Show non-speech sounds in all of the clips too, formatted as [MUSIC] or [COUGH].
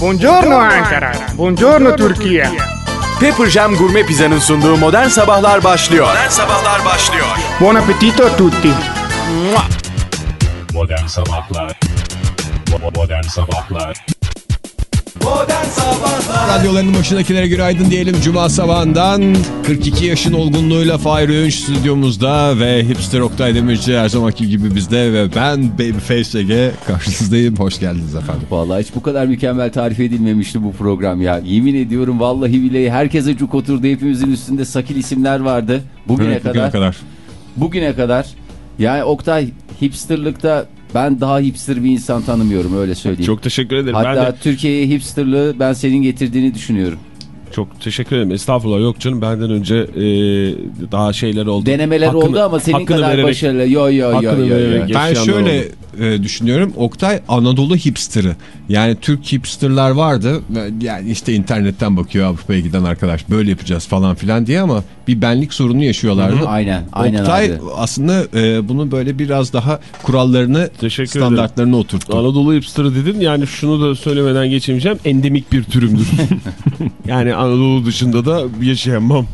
Buongiorno Ankara. Buongiorno Türkiye. Pepper Jam Gourmet Pizza'nın sunduğu Modern Sabahlar başlıyor. Modern Sabahlar başlıyor. Buon appetito a tutti. Modern Sabahlar Modern Sabahlar Radyolarının başındakilere günaydın diyelim. Cuma sabahından 42 yaşın olgunluğuyla Fahir Öğünç stüdyomuzda ve Hipster Oktay Demirci her zamanki gibi bizde ve ben Babyface Ege karşınızdayım. Hoş geldiniz efendim. Vallahi hiç bu kadar mükemmel tarif edilmemişti bu program ya. Yemin ediyorum vallahi billahi herkese cuk oturdu. Hepimizin üstünde sakil isimler vardı. Bugüne Evet, kadar. bugüne kadar. Bugüne kadar. Yani Oktay hipsterlıkta ben daha hipster bir insan tanımıyorum öyle söyleyeyim. Çok teşekkür ederim. Hatta ben de Türkiye'ye hipsterlığı ben senin getirdiğini düşünüyorum. çok teşekkür ederim. Estağfurullah yok canım benden önce e, daha şeyler oldu. Denemeler Hakkını- oldu ama senin kadar vererek- başarılı. Yo yo yo yo. yo. Ben şöyle oldu. E, düşünüyorum. Oktay Anadolu hipsterı. Yani Türk hipsterlar vardı. Yani işte internetten bakıyor Avrupa'ya giden arkadaş. Böyle yapacağız falan filan diye ama bir benlik sorunu yaşıyorlardı. Aynen aynen Oktay abi. aslında e, bunu böyle biraz daha kurallarını, Teşekkür standartlarını oturttu. Anadolu hipsterı dedin yani şunu da söylemeden geçemeyeceğim. Endemik bir türümdür. [LAUGHS] yani Anadolu dışında da yaşayamam.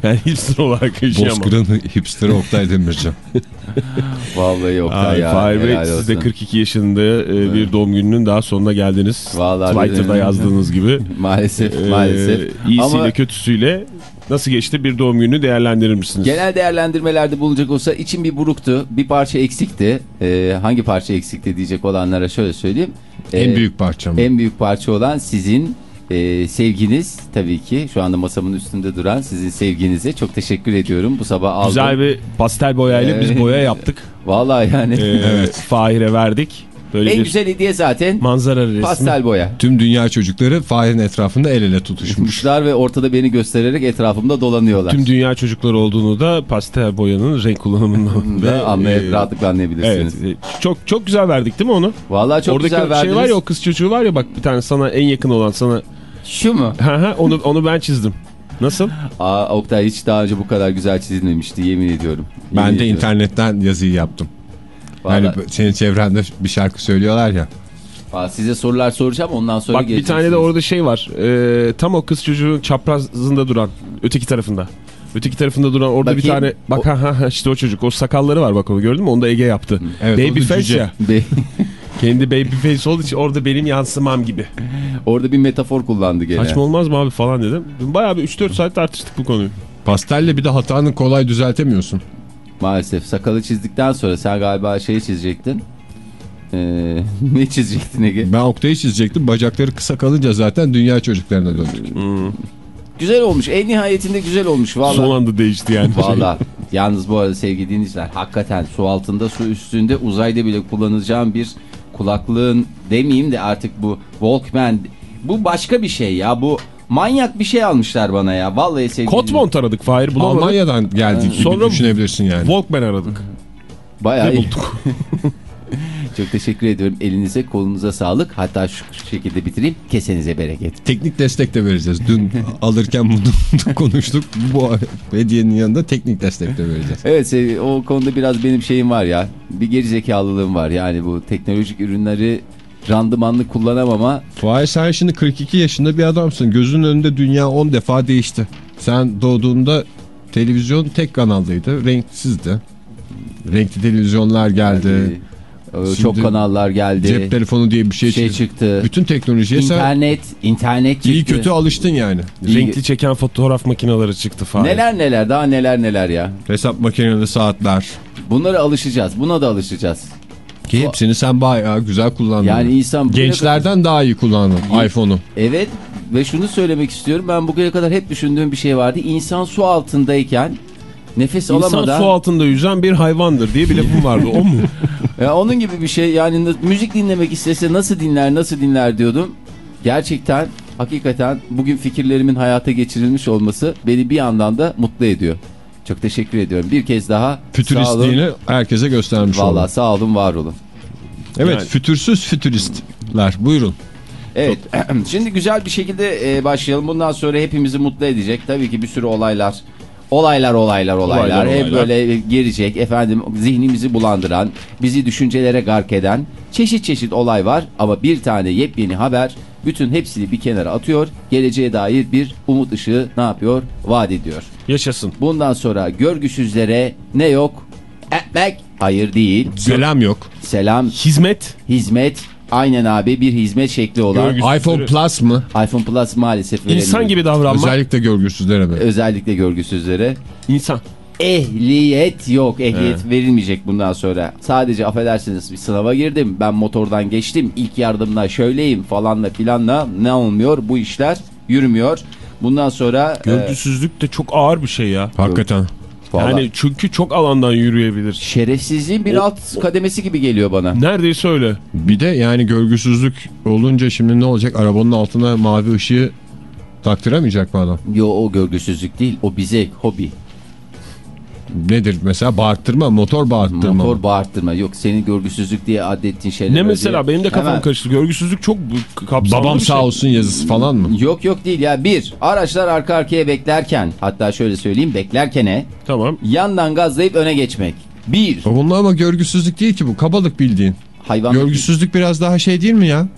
[LAUGHS] Yani hipster olarak yaşayamam. Bozkır'ın hipsterı Oktay Demirci. [LAUGHS] Vallahi Oktay Ay, ya. Fahir Bey siz de olsun. 42 yaşında e, bir doğum gününün daha sonuna geldiniz. Vallahi Twitter'da [LAUGHS] yazdığınız gibi. Maalesef E, maalesef. iyisiyle Ama kötüsüyle nasıl geçti bir doğum günü değerlendirir misiniz? genel değerlendirmelerde bulunacak olsa için bir buruktu. Bir parça eksikti. Ee, hangi parça eksikti diyecek olanlara şöyle söyleyeyim. Ee, En büyük parçam. En büyük parça olan sizin e, sevginiz tabii ki. Şu anda masamın üstünde duran sizin sevginize çok teşekkür ediyorum. Bu sabah aldım. Güzel bir pastel boyayla biz Evet. boya yaptık. [LAUGHS] Vallahi yani. Ee, Evet. [LAUGHS] Fahir'e verdik. Böyle en güzel hediye zaten manzara resmi. pastel boya. Tüm dünya çocukları Fahir'in etrafında el ele tutuşmuş. Tutmuşlar ve ortada beni göstererek etrafımda dolanıyorlar. Tüm dünya çocukları olduğunu da pastel boyanın renk kullanımından [LAUGHS] da anlay e, rahatlıkla Evet, anlayabilirsiniz. e, çok çok güzel verdik değil mi onu? Vallahi çok Oradaki güzel şey verdiniz. var ya o kız çocuğu var ya bak bir tane sana en yakın olan sana. Şu mu? [LAUGHS] Onu onu ben çizdim. Nasıl? Aa, Oktay hiç daha önce bu kadar güzel çizilmemişti yemin ediyorum. Yemin Ben de ediyorum. internetten yazıyı yaptım. Vallahi, Yani senin çevrende bir şarkı söylüyorlar ya. Vallahi size sorular soracağım ondan sonra bak bir tane de orada şey var. Ee, tam o kız çocuğun çaprazında duran öteki tarafında. Öteki tarafında duran orada bir Bakayım. tane bak ha ha ha, işte o çocuk o sakalları var bak onu gördün mü onu da Ege yaptı. Evet, o baby face ya. [LAUGHS] Kendi baby face olduğu için orada benim yansımam gibi. orada bir metafor kullandı gene. Saçma olmaz mı abi falan dedim. Bayağı bir 3-4 saat tartıştık bu konuyu. Pastelle bir de hatanı kolay düzeltemiyorsun. Maalesef sakalı çizdikten sonra sen galiba şeyi çizecektin. Ee, [LAUGHS] ne çizecektin Ege? Ben Oktay'ı çizecektim. Bacakları kısa kalınca zaten dünya çocuklarına döndük. Güzel olmuş. En nihayetinde güzel olmuş. Vallahi. Son anda değişti yani. Valla. Yalnız bu arada sevgili dinleyiciler hakikaten su altında su üstünde uzayda bile kullanacağım bir kulaklığın demeyeyim de artık bu Walkman bu başka bir şey ya bu manyak bir şey almışlar bana ya vallahi sevgili Kotmont aradık Fahir bulamadık. Almanya'dan geldik gibi Sonra- düşünebilirsin yani. Walkman aradık. bayağı Ne iyi. bulduk? [LAUGHS] [LAUGHS] çok teşekkür ediyorum elinize kolunuza sağlık hatta şu şekilde bitireyim kesenize bereket Teknik destek de vereceğiz. Dün [LAUGHS] alırken bunu [LAUGHS] konuştuk. Bu hediyenin yanında teknik destek de vereceğiz. evet o konuda biraz benim şeyim var ya bir gerizekalılığım var yani bu teknolojik ürünleri randımanlı kullanamama Fahir sen şimdi 42 yaşında bir adamsın. Gözünün önünde dünya 10 defa değişti. Sen doğduğunda televizyon tek kanaldaydı. Renksizdi. Renkli televizyonlar geldi. Ee, Şimdi çok kanallar geldi Cep telefonu diye bir şey, şey çıktı. çıktı Bütün teknolojiye sen İnternet, internet çıktı. iyi kötü alıştın yani. İyi- Renkli çeken fotoğraf makineleri çıktı Fahir. Neler neler daha neler neler ya. Hesap makineli saatler. Bunlara alışacağız. Buna da alışacağız. Ki hepsini sen bayağı güzel kullandın. Yani insan Gençlerden daha iyi kullandın iPhone'u. kadar- Evet ve şunu söylemek istiyorum. Ben bugüne kadar hep düşündüğüm bir şey vardı. İnsan su altındayken nefes İnsan alamadan su altında yüzen bir hayvandır diye bir lafım vardı. O mu? [LAUGHS] Ya onun gibi bir şey yani müzik dinlemek istese nasıl dinler nasıl dinler diyordum. Gerçekten hakikaten bugün fikirlerimin hayata geçirilmiş olması beni bir yandan da mutlu ediyor. Çok teşekkür ediyorum. Bir kez daha. Fütüristliğini herkese göstermiş Valla oldun. sağ olun var olun. Evet Yani- fütürsüz fütüristler. Buyurun. Evet [CLEARS THROAT] şimdi güzel bir şekilde başlayalım. Bundan sonra hepimizi mutlu edecek. Tabii ki bir sürü olaylar. Olaylar olaylar olaylar. Olaylar, Hep olaylar. böyle gelecek efendim zihnimizi bulandıran, bizi düşüncelere gark eden çeşit çeşit olay var. Ama bir tane yepyeni haber Bütün hepsini bir kenara atıyor. Geleceğe dair bir umut ışığı ne yapıyor? Vaat ediyor. Yaşasın. Bundan sonra görgüsüzlere ne yok? Ekmek. Hayır değil. Selam yok. Selam, Hizmet. hizmet. Aynen abi bir hizmet şekli olan Görgüsüzlere- iPhone Plus mı? iPhone Plus maalesef. İnsan gibi davranmak. Özellikle görgüsüzlere mi? Özellikle görgüsüzlere. İnsan. Ehliyet yok. Ehliyet verilmeyecek bundan sonra. Sadece affedersiniz bir sınava girdim. Ben motordan geçtim. İlk yardımda şöyleyim falanla filanla. Ne olmuyor? Bu işler yürümüyor. Bundan sonra... Görgüsüzlük de çok ağır bir şey ya. Hakikaten. Vallahi Yani çünkü çok alandan yürüyebilir. şerefsizliğin bir alt kademesi gibi geliyor bana. Neredeyse öyle. Bir de yani görgüsüzlük olunca şimdi ne olacak? Arabanın altına mavi ışığı taktıramayacak mı adam? Yo o görgüsüzlük değil. O bize hobi. Nedir mesela bağırttırma, motor bağırttırma. mı? Motor bağırttırma. Yok senin görgüsüzlük diye adettiğin şeyler. Ne mesela değil. benim de kafam Hemen- karıştı. Görgüsüzlük çok kapsamlı Babam bir sağ şey. olsun yazısı falan mı? Yok yok değil ya. Bir, araçlar arka arkaya beklerken hatta şöyle söyleyeyim beklerkene Tamam. yandan gazlayıp öne geçmek. Bir, Bunlar ama görgüsüzlük değil ki bu. Kabalık bildiğin. hayvan... Görgüsüzlük biraz daha şey değil mi ya?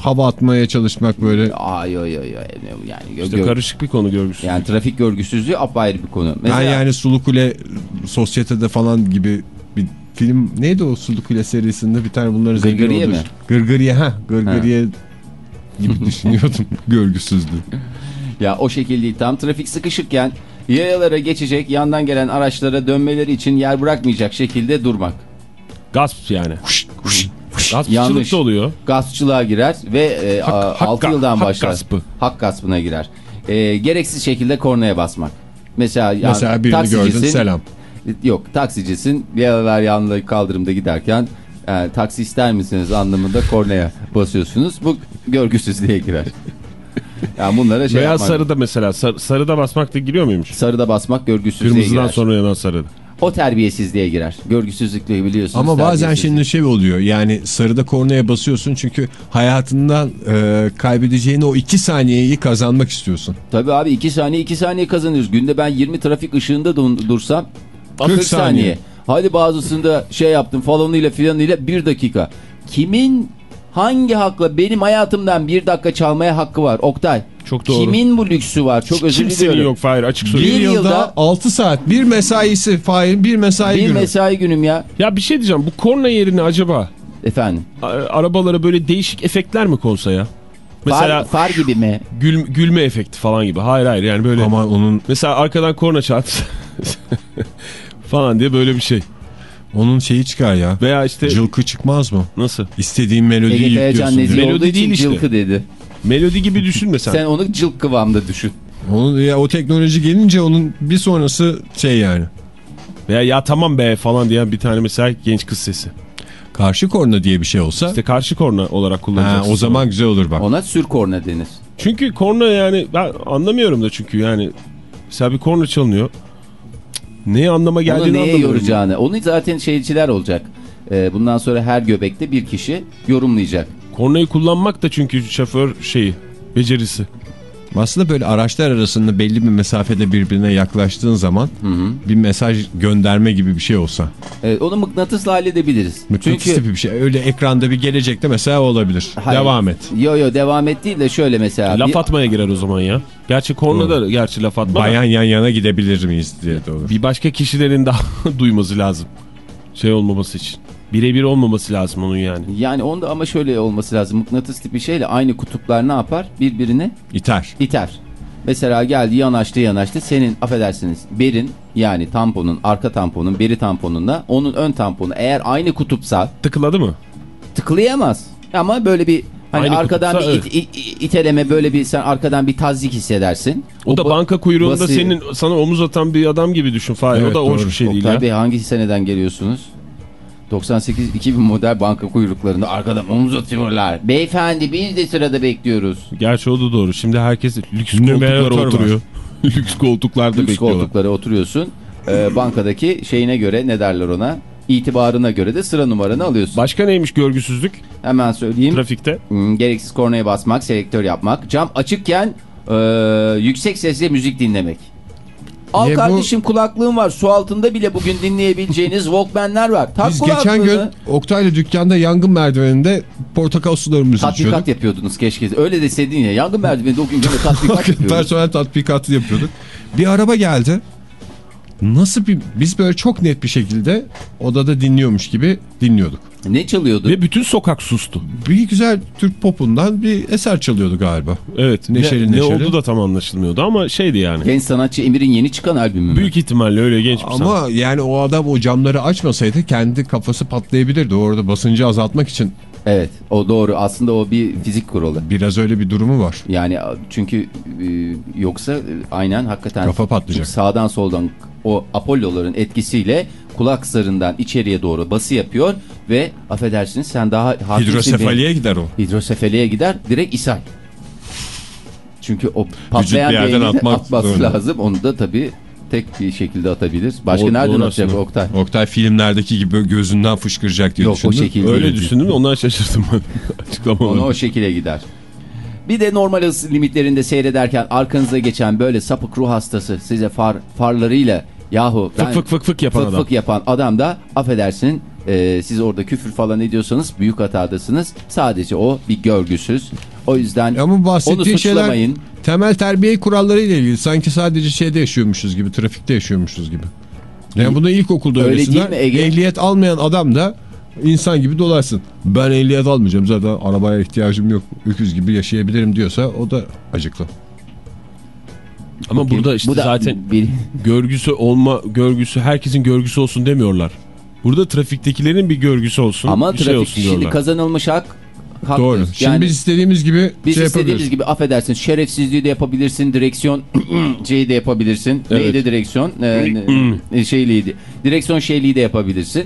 Hava atmaya çalışmak böyle. Ay yo yo yo. Yani, gö- İşte gö- karışık bir konu görgüsüzlük. yani trafik görgüsüzlüğü apayrı bir konu. Ben Mesela yani Sulu Kule sosyetede falan gibi bir film neydi o Sulu Kule serisinde bir tane bunları zengin Gırgırıye mi? Gırgırıye ha Gırgırıye gibi [LAUGHS] düşünüyordum görgüsüzlüğü. ya o şekilde değil. Tam trafik sıkışırken yayalara geçecek yandan gelen araçlara dönmeleri için yer bırakmayacak şekilde durmak. Gasp yani. Gaspçılık Yanlış. da oluyor. Gaspçılığa girer ve e, Hak- a- hak- 6 yıldan hak başlar. gaspı. Hak gaspına girer. E, gereksiz şekilde kornaya basmak. Mesela, yani Mesela birini gördün selam. Yok taksicisin yayalar yanında kaldırımda giderken e, taksi ister misiniz anlamında kornaya basıyorsunuz. Bu görgüsüzlüğe girer. [LAUGHS] Yani bunlara şey Veya yapmak. sarıda mesela. Sar, sarıda basmak da giriyor muymuş? Sarıda basmak görgüsüzlüğe Kırmızıdan girer. sonra yanan sarıda. O terbiyesizliğe girer. Görgüsüzlüğü biliyorsunuz. Ama bazen şimdi şey oluyor yani sarıda kornaya basıyorsun çünkü hayatından e, kaybedeceğin o iki saniyeyi kazanmak istiyorsun. Tabii abi 2 saniye 2 saniye kazanıyoruz. Günde ben 20 trafik ışığında dursam 40, 40 saniye. saniye. Hadi bazısında şey yaptım falanıyla filanıyla 1 dakika. Kimin hangi hakla benim hayatımdan 1 dakika çalmaya hakkı var Oktay? Çok doğru. Kimin bu lüksü var? Çok özür Kimsenin diliyorum. yok Fahir açık Bir, söyleyeyim. Bir yılda, yılda- 6 saat bir mesaisi Fahir bir mesai Bir günü. mesai günüm ya. Ya bir şey diyeceğim. Bu korna yerine acaba Efendim. arabalara böyle değişik efektler mi konsa ya? Mesela far, far gibi mi? gül, gülme efekti falan gibi. Hayır hayır yani böyle. Ama onun Mesela arkadan korna çat [LAUGHS] falan diye böyle bir şey. onun şeyi çıkar ya. Veya işte Cılkı çıkmaz mı? nasıl? İstediğin melodiyi yüklüyorsun. Melodi değil işte. cılkı dedi. Melodi gibi düşün mesela. Sen onu cılk kıvamda düşün. Onun, ya, o teknoloji gelince onun bir sonrası şey yani. Veya ya tamam be falan diyen bir tane mesela genç kız sesi. Karşı korna diye bir şey olsa İşte karşı korna olarak ha, kullanacaksın. o zaman güzel olur bak. Ona sür korna denir. Çünkü korna yani ben anlamıyorum da çünkü yani mesela bir korna çalınıyor. Neye anlama Onu geldiğini neye anlamıyorum. yoracağını. Onu zaten şeyciler olacak. Ee, bundan sonra her göbekte bir kişi yorumlayacak. Kornayı kullanmak da çünkü şoför şeyi becerisi. Aslında böyle araçlar arasında belli bir mesafede birbirine yaklaştığın zaman bir mesaj gönderme gibi bir şey olsa. Evet, onu mıknatısla halledebiliriz. Mıknatıs Çünkü tipi bir şey. Öyle ekranda bir gelecekte mesela olabilir. Hayır. Devam et. Yo yo devam et değil de şöyle mesela. laf bir- atmaya girer o zaman ya. Gerçi korna da gerçi laf atma da Bayan yan yana gidebilir miyiz diye olur. bir başka kişilerin daha [LAUGHS] duyması lazım. Şey olmaması için. Birebir olmaması lazım onun yani. Yani onda ama şöyle olması lazım. Mıknatıs tipi şeyle aynı kutuplar ne yapar? Birbirini İter. iter. Mesela geldi yanaştı yanaştı. Senin affedersiniz berin yani tamponun arka tamponun beri tamponunla onun ön tamponu eğer aynı kutupsa Tıkladı mı? tıklayamaz. Ama böyle bir hani Aynı arkadan kutupsa bir evet. it- it- iteleme böyle bir sen arkadan bir tazik hissedersin. O, da ba- banka kuyruğunda bası- senin sana omuz atan bir adam gibi düşün Fahir. Evet, o da hoş bir şey değil Oktay ya. Bey hangi seneden geliyorsunuz? 98-2000 model banka kuyruklarında arkadan omuz atıyorlar. Beyefendi biz de sırada bekliyoruz. Gerçi o da doğru. Şimdi herkes lüks koltuklara oturuyor. [LAUGHS] lüks koltuklarda Lüks bekliyorlar. koltuklara oturuyorsun. Ee, bankadaki şeyine göre ne derler ona? İtibarına göre de sıra numaranı alıyorsun. Başka neymiş görgüsüzlük Hemen söyleyeyim. trafikte? Hmm, gereksiz kornaya basmak, selektör yapmak. Cam açıkken e, yüksek sesle müzik dinlemek. Al Niye bu- kardeşim kulaklığın var. Su altında bile bugün dinleyebileceğiniz [LAUGHS] Walkman'ler var. Tak Biz geçen gün. Oktay'la dükkanda yangın merdiveninde portakal sularımızı Tatbikat içiyorduk. yapıyordunuz keşke. Öyle deseydin ya. Yangın merdiveninde o gün gene [LAUGHS] tatbikat yapıyorduk. Personel tatbikatı yapıyorduk. Bir araba geldi. Nasıl bir biz böyle çok net bir şekilde odada dinliyormuş gibi dinliyorduk. Ne çalıyordu? Ve bütün sokak sustu. Bir güzel Türk popundan bir eser çalıyordu galiba. Evet. Neşeli ne, neşeli. ne oldu da tam anlaşılmıyordu ama şeydi yani. Genç sanatçı Emir'in yeni çıkan albümü mü? Büyük ihtimalle öyle genç bir. Ama yani o adam o camları açmasaydı kendi kafası patlayabilirdi. Orada basıncı azaltmak için Evet o doğru. Aslında o bir fizik kuralı. biraz öyle bir durumu var. Yani çünkü e, yoksa e, aynen hakikaten Kafa patlayacak. Sağdan soldan o Apollo'ların etkisiyle kulak zarından içeriye doğru bası yapıyor ve affedersiniz sen daha Hidrosefaliye gider o. benim- hidrosefaliye gider direkt ishal. Çünkü o patlayan bir yerden atmak atması zorunda. lazım. Onu da tabii tek bir şekilde atabilir. Başka O- nereden atacak aslında. Oktay? Oktay filmlerdeki gibi gözünden fışkıracak diye Yok, o düşündüm. şekilde Öyle düşündüm ondan şaşırdım. [LAUGHS] Onu o şekilde gider. Bir de normal hız limitlerinde seyrederken arkanıza geçen böyle sapık ruh hastası size far farlarıyla yahu ben Fık fık fık fık yapan fık adam. fık yapan adam da affedersin e, siz orada küfür falan ediyorsanız büyük hatadasınız. Sadece o bir görgüsüz. O yüzden Ama bahsettiğin onu şeyler suçlamayın. temel terbiye kuralları ile ilgili. Sanki sadece şeyde yaşıyormuşuz gibi, trafikte yaşıyormuşuz gibi. Yani bunu ilkokulda Öyle öğretsinler. değil mi Ege? Ehliyet almayan adam da insan gibi dolaşsın. Ben ehliyet almayacağım zaten arabaya ihtiyacım yok. Öküz gibi yaşayabilirim diyorsa o da acıklı. Ama burada işte Bu da zaten bir, görgüsü olma görgüsü herkesin görgüsü olsun demiyorlar. Burada trafiktekilerin bir görgüsü olsun. ama bir şey trafik olsun şimdi diyorlar. kazanılmış hak haktır. Doğru. Şimdi Yani biz istediğimiz gibi Biz şey istediğimiz gibi affedersin şerefsizliği de yapabilirsin direksiyon [CLEARS THROAT] şeyi de yapabilirsin Evet. neydi direksiyon ee, ne- şeyliydi direksiyon şeyliği de yapabilirsin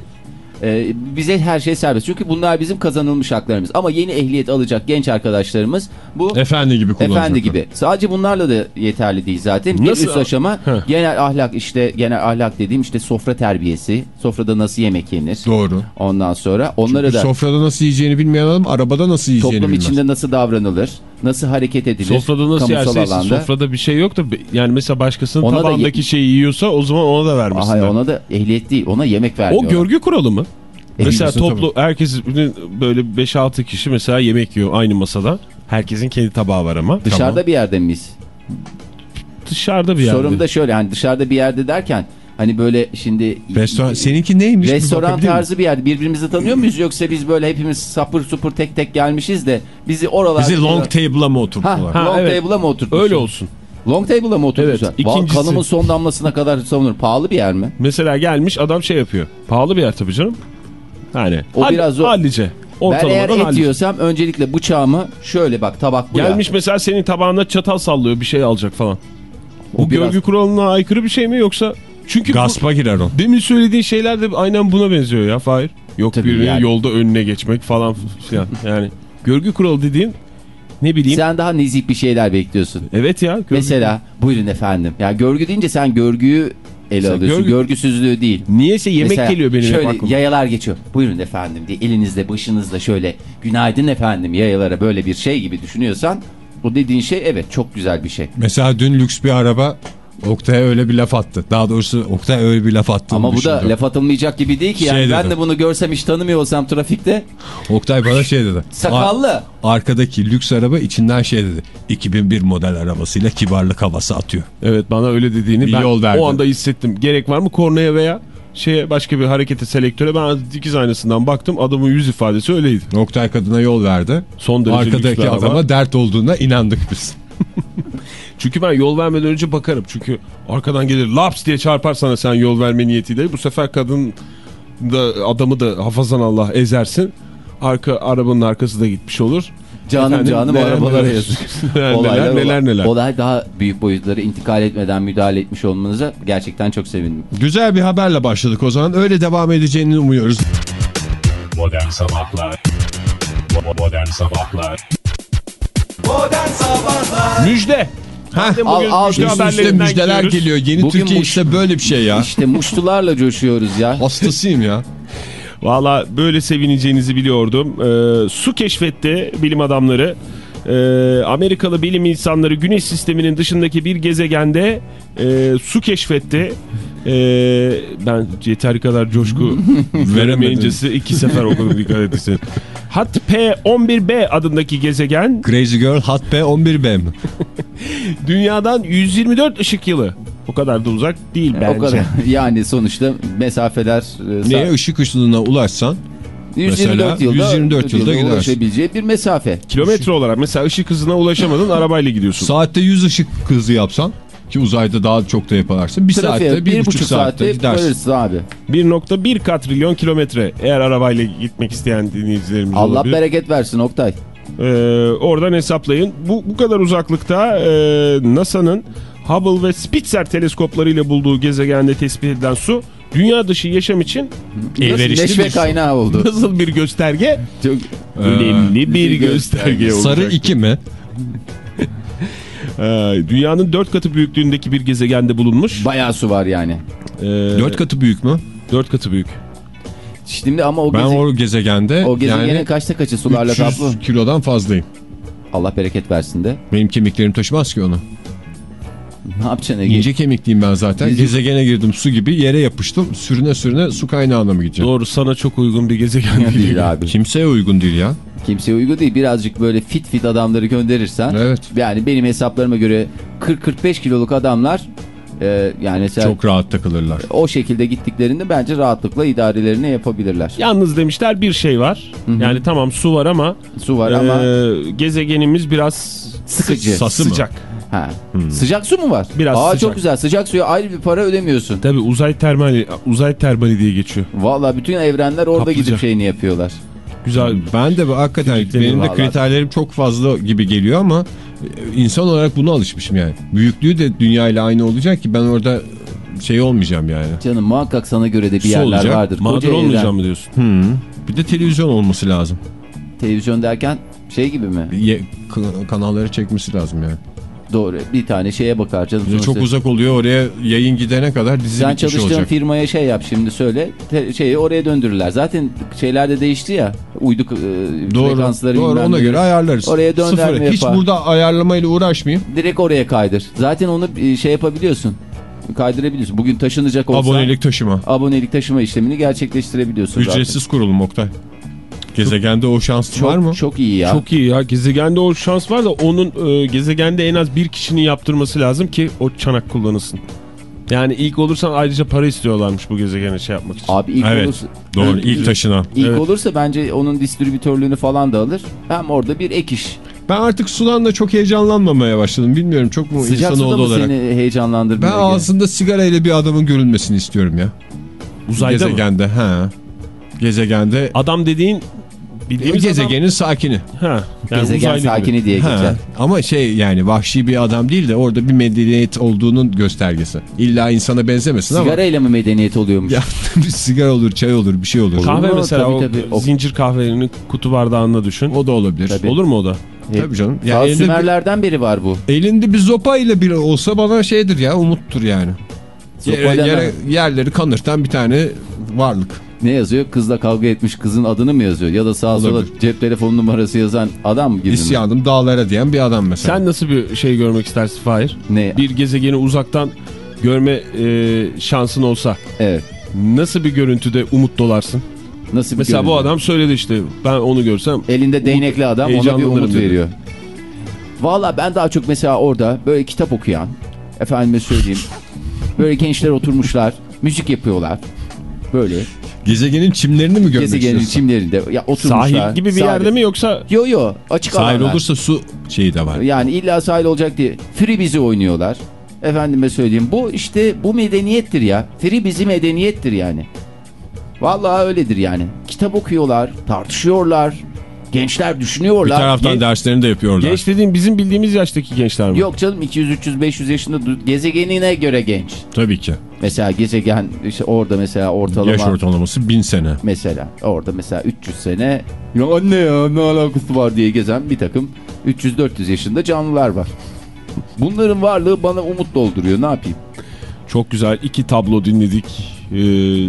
Ee, bize her şey serbest çünkü bunlar bizim kazanılmış haklarımız ama yeni ehliyet alacak genç arkadaşlarımız bu Efendi gibi kullanacaklar. efendi gibi sadece bunlarla da yeterli değil zaten bir Nasıl? üst aşama Heh. genel ahlak işte genel ahlak dediğim işte sofra terbiyesi sofrada nasıl yemek yenir Doğru. ondan sonra onları da Sofrada nasıl yiyeceğini bilmeyen adam arabada nasıl yiyeceğini toplum bilmez. içinde nasıl davranılır nasıl hareket edilir Sofrada nasıl yerse alanda. sofrada bir şey yok da yani mesela başkasının Ona da tabağındaki şeyi yiyorsa o zaman ona da vermesinler. Aha, ona da ehliyet değil ona yemek ver o görgü kuralı mı? mesela Bilgisi toplu herkes böyle 5-6 kişi mesela yemek yiyor aynı masada. Herkesin kendi tabağı var ama. Dışarıda bir yerde miyiz? Dışarıda bir yerde. Sorum da şöyle hani dışarıda bir yerde derken hani böyle şimdi Restoran seninki neymiş? Restoran tarzı bir yerde birbirimizi tanıyor muyuz yoksa biz böyle hepimiz sapır supur tek tek gelmişiz de bizi oralarda Bizi long table'a mı ha, oturttular? Ha, long evet. table'a mı oturtmuşsun? Öyle olsun. Long table'a mı oturtmuşlar? Evet, ikincisi- Kanımın son damlasına kadar savunurum. Pahalı bir yer mi? Mesela gelmiş adam şey yapıyor. Pahalı bir yer tabii canım. Yani O hall- biraz o- hallice. Ben eğer Ortalamadan et hallice. yiyorsam öncelikle bıçağımı şöyle bak tabak bu ya. Gelmiş mesela senin tabağına çatal sallıyor bir şey alacak falan. O Bu biraz- görgü kuralına aykırı bir şey mi yoksa? Çünkü bu- Gaspa girer o. demin söylediğin şeyler de aynen buna benziyor ya Fahir. Yok Tabii birinin yani. yolda önüne geçmek falan filan. Yani görgü kuralı dediğin ne bileyim. Sen daha nezih bir şeyler bekliyorsun. Evet ya. görgü- Mesela buyurun efendim. Ya görgü deyince sen görgüyü ele Sen alıyorsun. görgü- Görgüsüzlüğü değil. Niyeyse yemek Mesela geliyor benim şöyle aklıma. yayalar geçiyor. Buyurun efendim diye elinizde başınızda şöyle günaydın efendim yayalara böyle bir şey gibi düşünüyorsan bu dediğin şey evet çok güzel bir şey. Mesela dün lüks bir araba Oktay'a öyle bir laf attı. Daha doğrusu Oktay öyle bir laf attığını Ama bu da düşündü. laf atılmayacak gibi değil ki yani Şey ben dedi. de bunu görsem hiç tanımıyor olsam trafikte Oktay bana şey dedi. sakallı. Ar- arkadaki lüks araba içinden şey dedi. 2001 model arabasıyla kibarlık havası atıyor. Evet bana öyle dediğini Bir ben yol verdi. o anda hissettim. Gerek var mı kornaya veya şeye başka bir harekete selektöre ben dikiz aynasından baktım adamın yüz ifadesi öyleydi. Oktay kadına yol verdi. Son derece Arkadaki araba. adama dert olduğuna inandık biz. [LAUGHS] Çünkü ben yol vermeden önce bakarım. Çünkü arkadan gelir laps diye çarpar sana sen yol verme niyetiyle. Bu sefer kadın da adamı da hafazan Allah ezersin. Arka arabanın arkası da gitmiş olur. Canım Efendim, canım neler arabalara neler. yazık. [LAUGHS] neler, Olaylar, neler neler. Olay daha büyük boyutlara intikal etmeden müdahale etmiş olmanıza gerçekten çok sevindim. Güzel bir haberle başladık o zaman. Öyle devam edeceğini umuyoruz. Modern Sabahlar Bo- Modern Sabahlar Müjde. Al, bugün al, müjde üst üste Üste haberlerinden müjdeler gidiyoruz. geliyor. Yeni Bugün Türkiye muş- işte böyle bir şey ya. İşte muştularla coşuyoruz ya. Hastasıyım ya. Valla böyle sevineceğinizi biliyordum. Ee, su keşfetti bilim adamları. Ee, Amerikalı bilim insanları Güneş sisteminin dışındaki bir gezegende e, su keşfetti. Ee, ben yeteri kadar coşku [LAUGHS] veremeyince iki sefer okudum dikkat etsin. Hat P11b adındaki gezegen Crazy Girl Hot P11B mi? [LAUGHS] dünyadan 124 ışık yılı. O kadar da uzak değil bence. O kadar. [LAUGHS] Yani sonuçta mesafeler e, Neye ışık hızına ulaşsan 124 Mesela yılda, 124 yılda gidersin. ulaşabileceği bir mesafe. Kilometre olarak mesela ışık hızına ulaşamadın [LAUGHS] arabayla gidiyorsun. saatte 100 ışık hızı yapsan ki uzayda daha çok da yaparsın. Bir Trafiğe saatte, bir, buçuk saatte, gidersin. varırsın abi. 1.1 katrilyon kilometre eğer arabayla gitmek isteyen dinleyicilerimiz Allah olabilir. bereket versin Oktay. Ee, oradan hesaplayın. Bu, bu kadar uzaklıkta e, NASA'nın Hubble ve Spitzer teleskoplarıyla bulduğu gezegende tespit edilen su dünya dışı yaşam için elverişli Neşve bir kaynağı oldu. Nasıl bir gösterge? Çok Önemli bir gösterge olacak. Sarı 2 mi? Ee, dünyanın 4 katı büyüklüğündeki bir gezegende bulunmuş. bayağı su var yani. Ee, 4 katı büyük mü? 4 katı büyük. Şimdi ama o, Ben geze- o gezegende o gezegenin yani kaçta kaçı sularla 300 kaplı? kilodan fazlayım. Allah bereket versin de. Benim kemiklerim taşımaz ki onu. Ne yapacaksın Ege? İnce kemikliyim ben zaten. Gezegene girdim su gibi yere yapıştım. Sürüne sürüne su kaynağına mı gideceğim? Doğru sana çok uygun bir gezegen değil. değil abi. Kimseye uygun değil ya. Kimseye uygun değil. Birazcık böyle fit fit adamları gönderirsen. Evet. Yani benim hesaplarıma göre 40-45 kiloluk adamlar e, yani mesela Çok rahat takılırlar. o şekilde gittiklerinde bence rahatlıkla idarelerini yapabilirler. Yalnız demişler bir şey var. Yani tamam su var ama, Su var ama e, gezegenimiz biraz sıkıcı. Sası mı? Ha. Sıcak su mu var? Biraz Aa sıcak. çok güzel. Sıcak suya ayrı bir para ödemiyorsun. Tabii uzay termali uzay termali diye geçiyor. Vallahi bütün evrenler orada Kaplıca. gidip şeyini yapıyorlar. Güzel. Ben de hakikaten benim de kriterlerim çok fazla gibi geliyor ama e, insan olarak buna alışmışım yani. Büyüklüğü de dünya ile aynı olacak ki ben orada şey olmayacağım yani. Canım muhakkak sana göre de bir Su yerler olacak, vardır. Mağdur Koca evren. olmayacağım mı diyorsun? Hı. Bir de televizyon olması lazım. Televizyon derken şey gibi mi? Ye- kanalları çekmesi lazım yani. Doğru. Bir tane şeye bakar canım. Sonuçta. çok uzak oluyor oraya yayın gidene kadar dizi Sen bitmiş çalıştığın olacak. firmaya şey yap şimdi söyle. Şeyi oraya döndürürler. Zaten şeyler de değişti ya. Uydu e, Doğru, frekansları doğru ona göre ayarlarız. Oraya dönderme Sıfır. Hiç yapar. burada ayarlamayla uğraşmayayım. Direkt oraya kaydır. Zaten onu e, şey yapabiliyorsun. Kaydırabiliyorsun. Bugün taşınacak olsa Abonelik taşıma. abonelik taşıma işlemini gerçekleştirebiliyorsun. zaten. Ücretsiz kurulum Oktay. Gezegende o şans Çok, var mı? Çok iyi ya. Çok iyi ya. Gezegende o şans var da onun e, gezegende en az bir kişinin yaptırması lazım ki o çanak kullanılsın. Yani ilk olursan ayrıca para istiyorlarmış bu gezegene şey yapmak için. Abi ilk Evet. olursa, Doğru ilk, ilk taşınan. ilk Evet. olursa bence onun distribütörlüğünü falan da alır. Hem orada bir ek iş. Ben artık sudan da çok heyecanlanmamaya başladım. Bilmiyorum çok mu Sıcak suda insanoğlu mı olarak. seni heyecanlandırdı? Ben Ege? ağzında sigarayla bir adamın görülmesini istiyorum ya. Uzayda mı? Gezegende. Ha. Gezegende. Adam dediğin bildiğimiz Gezegenin sakini. adam. Ha. Yani Gezegen uzaylı gibi. sakini diye Ha. geçer. Ama şey yani vahşi bir adam değil de orada bir medeniyet olduğunun göstergesi. İlla insana benzemesin ama. Sigarayla mı medeniyet oluyormuş? Ya [LAUGHS] bir sigara olur, çay olur, bir şey olur. Kahve Olur, mesela tabii, o tabii. O- zincir kahvenin kutu bardağında düşün. O da olabilir. Tabii. Olur mu o da? Tabii canım. Elinde, bir, Sümerlerden beri var bu. elinde bir zopa ile biri olsa bana şeydir ya umuttur yani. Yere, Sopayla yere- yerleri kanırtan bir tane varlık. Ne yazıyor? Kızla kavga etmiş kızın adını mı yazıyor? Ya da sağa sola cep telefon numarası yazan adam gibi mi? İsyanım dağlara diyen bir adam mesela. Sen nasıl bir şey görmek istersin Fahir? Ne? Bir gezegeni uzaktan görme e, şansın olsa Evet. nasıl bir görüntüde umut dolarsın? Nasıl bir Mesela bu görüntü? adam söyledi işte ben onu görsem Elinde değnekli adam ona bir umut dedi. veriyor. Valla ben daha çok mesela orada böyle kitap okuyan, efendime söyleyeyim, böyle gençler oturmuşlar, [LAUGHS] müzik yapıyorlar. Böyle Gezegenin çimlerini mi görmek gezegenin istiyorsun? çimlerinde ya oturmuşlar. sahil gibi bir Sahil. yerde mi yoksa Yo yo açık Sahil alanlar. olursa su şeyi de var. Yani illa sahil olacak diye. Freebizi oynuyorlar. Efendime söyleyeyim. Bu işte bu medeniyettir ya. Freebizi medeniyettir yani. Vallahi öyledir yani. Kitap okuyorlar, tartışıyorlar. Gençler Bir düşünüyorlar. taraftan Ge- derslerini de yapıyorlar. genç dediğin bizim bildiğimiz yaştaki gençler mi? Yok canım 200 300 500 yaşında gezegenine göre genç. Tabii ki. Mesela gezegen işte orada mesela ortalama Yaş ortalaması bin sene. mesela orada mesela 300 sene ya anne ya ne alakası var diye gezen bir takım 300-400 yaşında canlılar var. Bunların varlığı bana umut dolduruyor ne yapayım? Çok güzel iki tablo dinledik. E,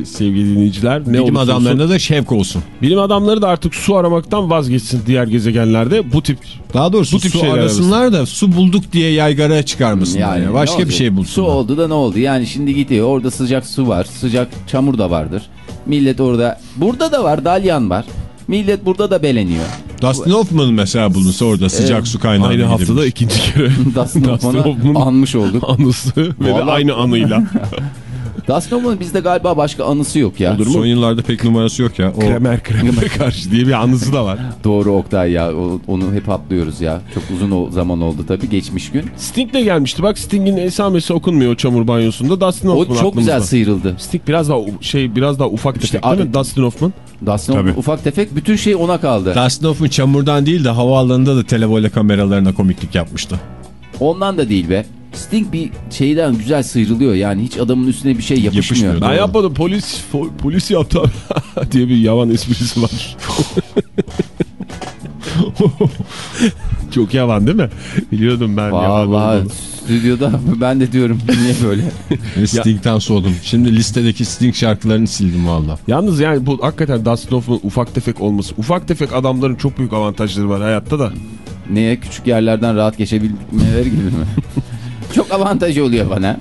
sevgili dinleyiciler. Ne Bilim olursa olsun. adamlarına da şevk olsun. Bilim adamları da artık su aramaktan vazgeçsin diğer gezegenlerde. Bu tip Daha doğrusu Bu tip su arasınlar da su bulduk diye yaygara çıkarmasınlar. ya. ne Başka bir şey Su bulsunlar. oldu da ne oldu? Yani şimdi gidiyor orada sıcak su var. Sıcak çamur da vardır. Millet orada. Burada da var dalyan var. Millet burada da beleniyor. Dustin Hoffman mesela bulunsa orada sıcak su kaynağı. aynı haftada ikinci kere [LAUGHS] Dustin Hoffman'ı Hoffman anmış olduk. anısı ve de Vallahi- aynı anıyla. [LAUGHS] Dustin Hoffman'ın bizde galiba başka anısı yok ya. Son yıllarda pek numarası yok ya. O Kremer kremere [LAUGHS] karşı diye bir anısı da var. Doğru Oktay ya. O- Onu hep atlıyoruz ya. Çok uzun o zaman oldu tabii geçmiş gün. Sting de gelmişti. Bak Sting'in esamesi okunmuyor o çamur banyosunda. Dustin O Hoffman çok aklımızda. güzel sıyrıldı. Sting biraz daha şey biraz daha ufak İşte tefek değil mi Dustin Hoffman? Dustin Hoffman ufak tefek bütün şey ona kaldı. Dustin Hoffman çamurdan değil de havaalanında da televole kameralarına komiklik yapmıştı. Ondan da değil be. Sting bir şeyden güzel sıyrılıyor yani hiç adamın üstüne bir şey yapışmıyor. Yapışmıyor. Ben Doğru. yapmadım polis fo- polis yaptı [LAUGHS] diye bir yavan esprisi var. [LAUGHS] Çok yavan değil mi? Biliyordum ben Vallahi stüdyoda [LAUGHS] ben de diyorum niye böyle. Sting'den soğudum. Şimdi listedeki Sting şarkılarını sildim valla. Yalnız yani bu hakikaten Dustin Hoffman ufak tefek olması. Ufak tefek adamların çok büyük avantajları var hayatta da. Neye küçük yerlerden rahat geçebilmeleri gibi mi? [LAUGHS] Çok avantajı oluyor bana.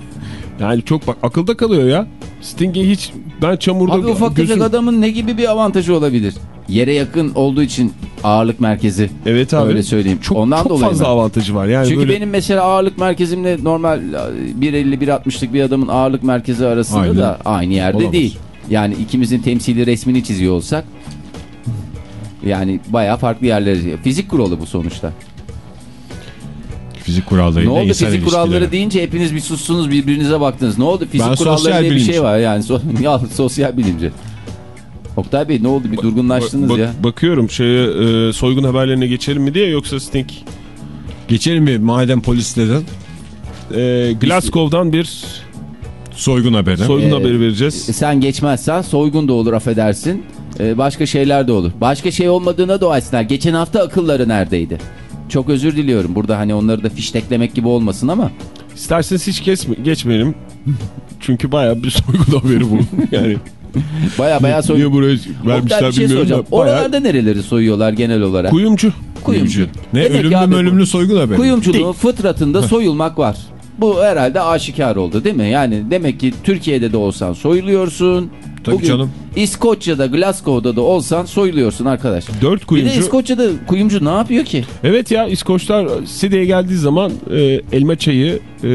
Yani çok bak akılda kalıyor ya. Sting'e hiç ben çamurda Abi ufak tefek gözüm... adamın ne gibi bir avantajı olabilir? Yere yakın olduğu için ağırlık merkezi. Evet abi. Öyle söyleyeyim. Çok, Ondan çok dolayı fazla mı? avantajı var. Yani Çünkü böyle... benim mesela ağırlık merkezimle normal 1.50-1.60'lık bir adamın ağırlık merkezi arasında Aynı. da aynı yerde Olamaz. değil. Yani ikimizin temsili resmini çiziyor olsak yani bayağı farklı yerleri. Fizik kuralı bu sonuçta. Fizik kurallarıyla Ne oldu fizik kuralları deyince hepiniz bir sustunuz birbirinize baktınız. Ne oldu fizik Ben kuralları diye bir şey var yani. So- [LAUGHS] ya sosyal bilimci. Oktay Bey ne oldu bir durgunlaştınız Bak- ya. Bakıyorum şeye e, soygun haberlerine geçelim mi diye yoksa Sting Geçelim bir madem polis dedin. e, Glasgow'dan bir Soygun haberi. soygun Ee, haberi vereceğiz. Sen geçmezsen soygun da olur affedersin. Ee, başka şeyler de olur. Başka şey olmadığına dua etsinler. Geçen hafta akılları neredeydi? Çok özür diliyorum. Burada hani onları da fişteklemek gibi olmasın ama. İsterseniz hiç kesme, geçmeyelim. Çünkü bayağı bir [LAUGHS] soygun haberi bu. Yani Baya baya soygun. niye buraya vermişler bir şey bilmiyorum da bayağı Oralarda nereleri soyuyorlar genel olarak? kuyumcu. Kuyumcu. Ne ki ölümlü ölümlü soygun haberi. Kuyumculuğun fıtratında soyulmak var. Bu herhalde aşikar oldu değil mi? Yani demek ki Türkiye'de de olsan soyuluyorsun. Tabii Bugün canım. İskoçya'da, Glasgow'da da olsan soyuluyorsun arkadaş. Dört Bir kuyumcu. de İskoçya'da kuyumcu ne yapıyor ki? Evet ya İskoçlar Side'ye geldiği zaman e, elma çayı, e,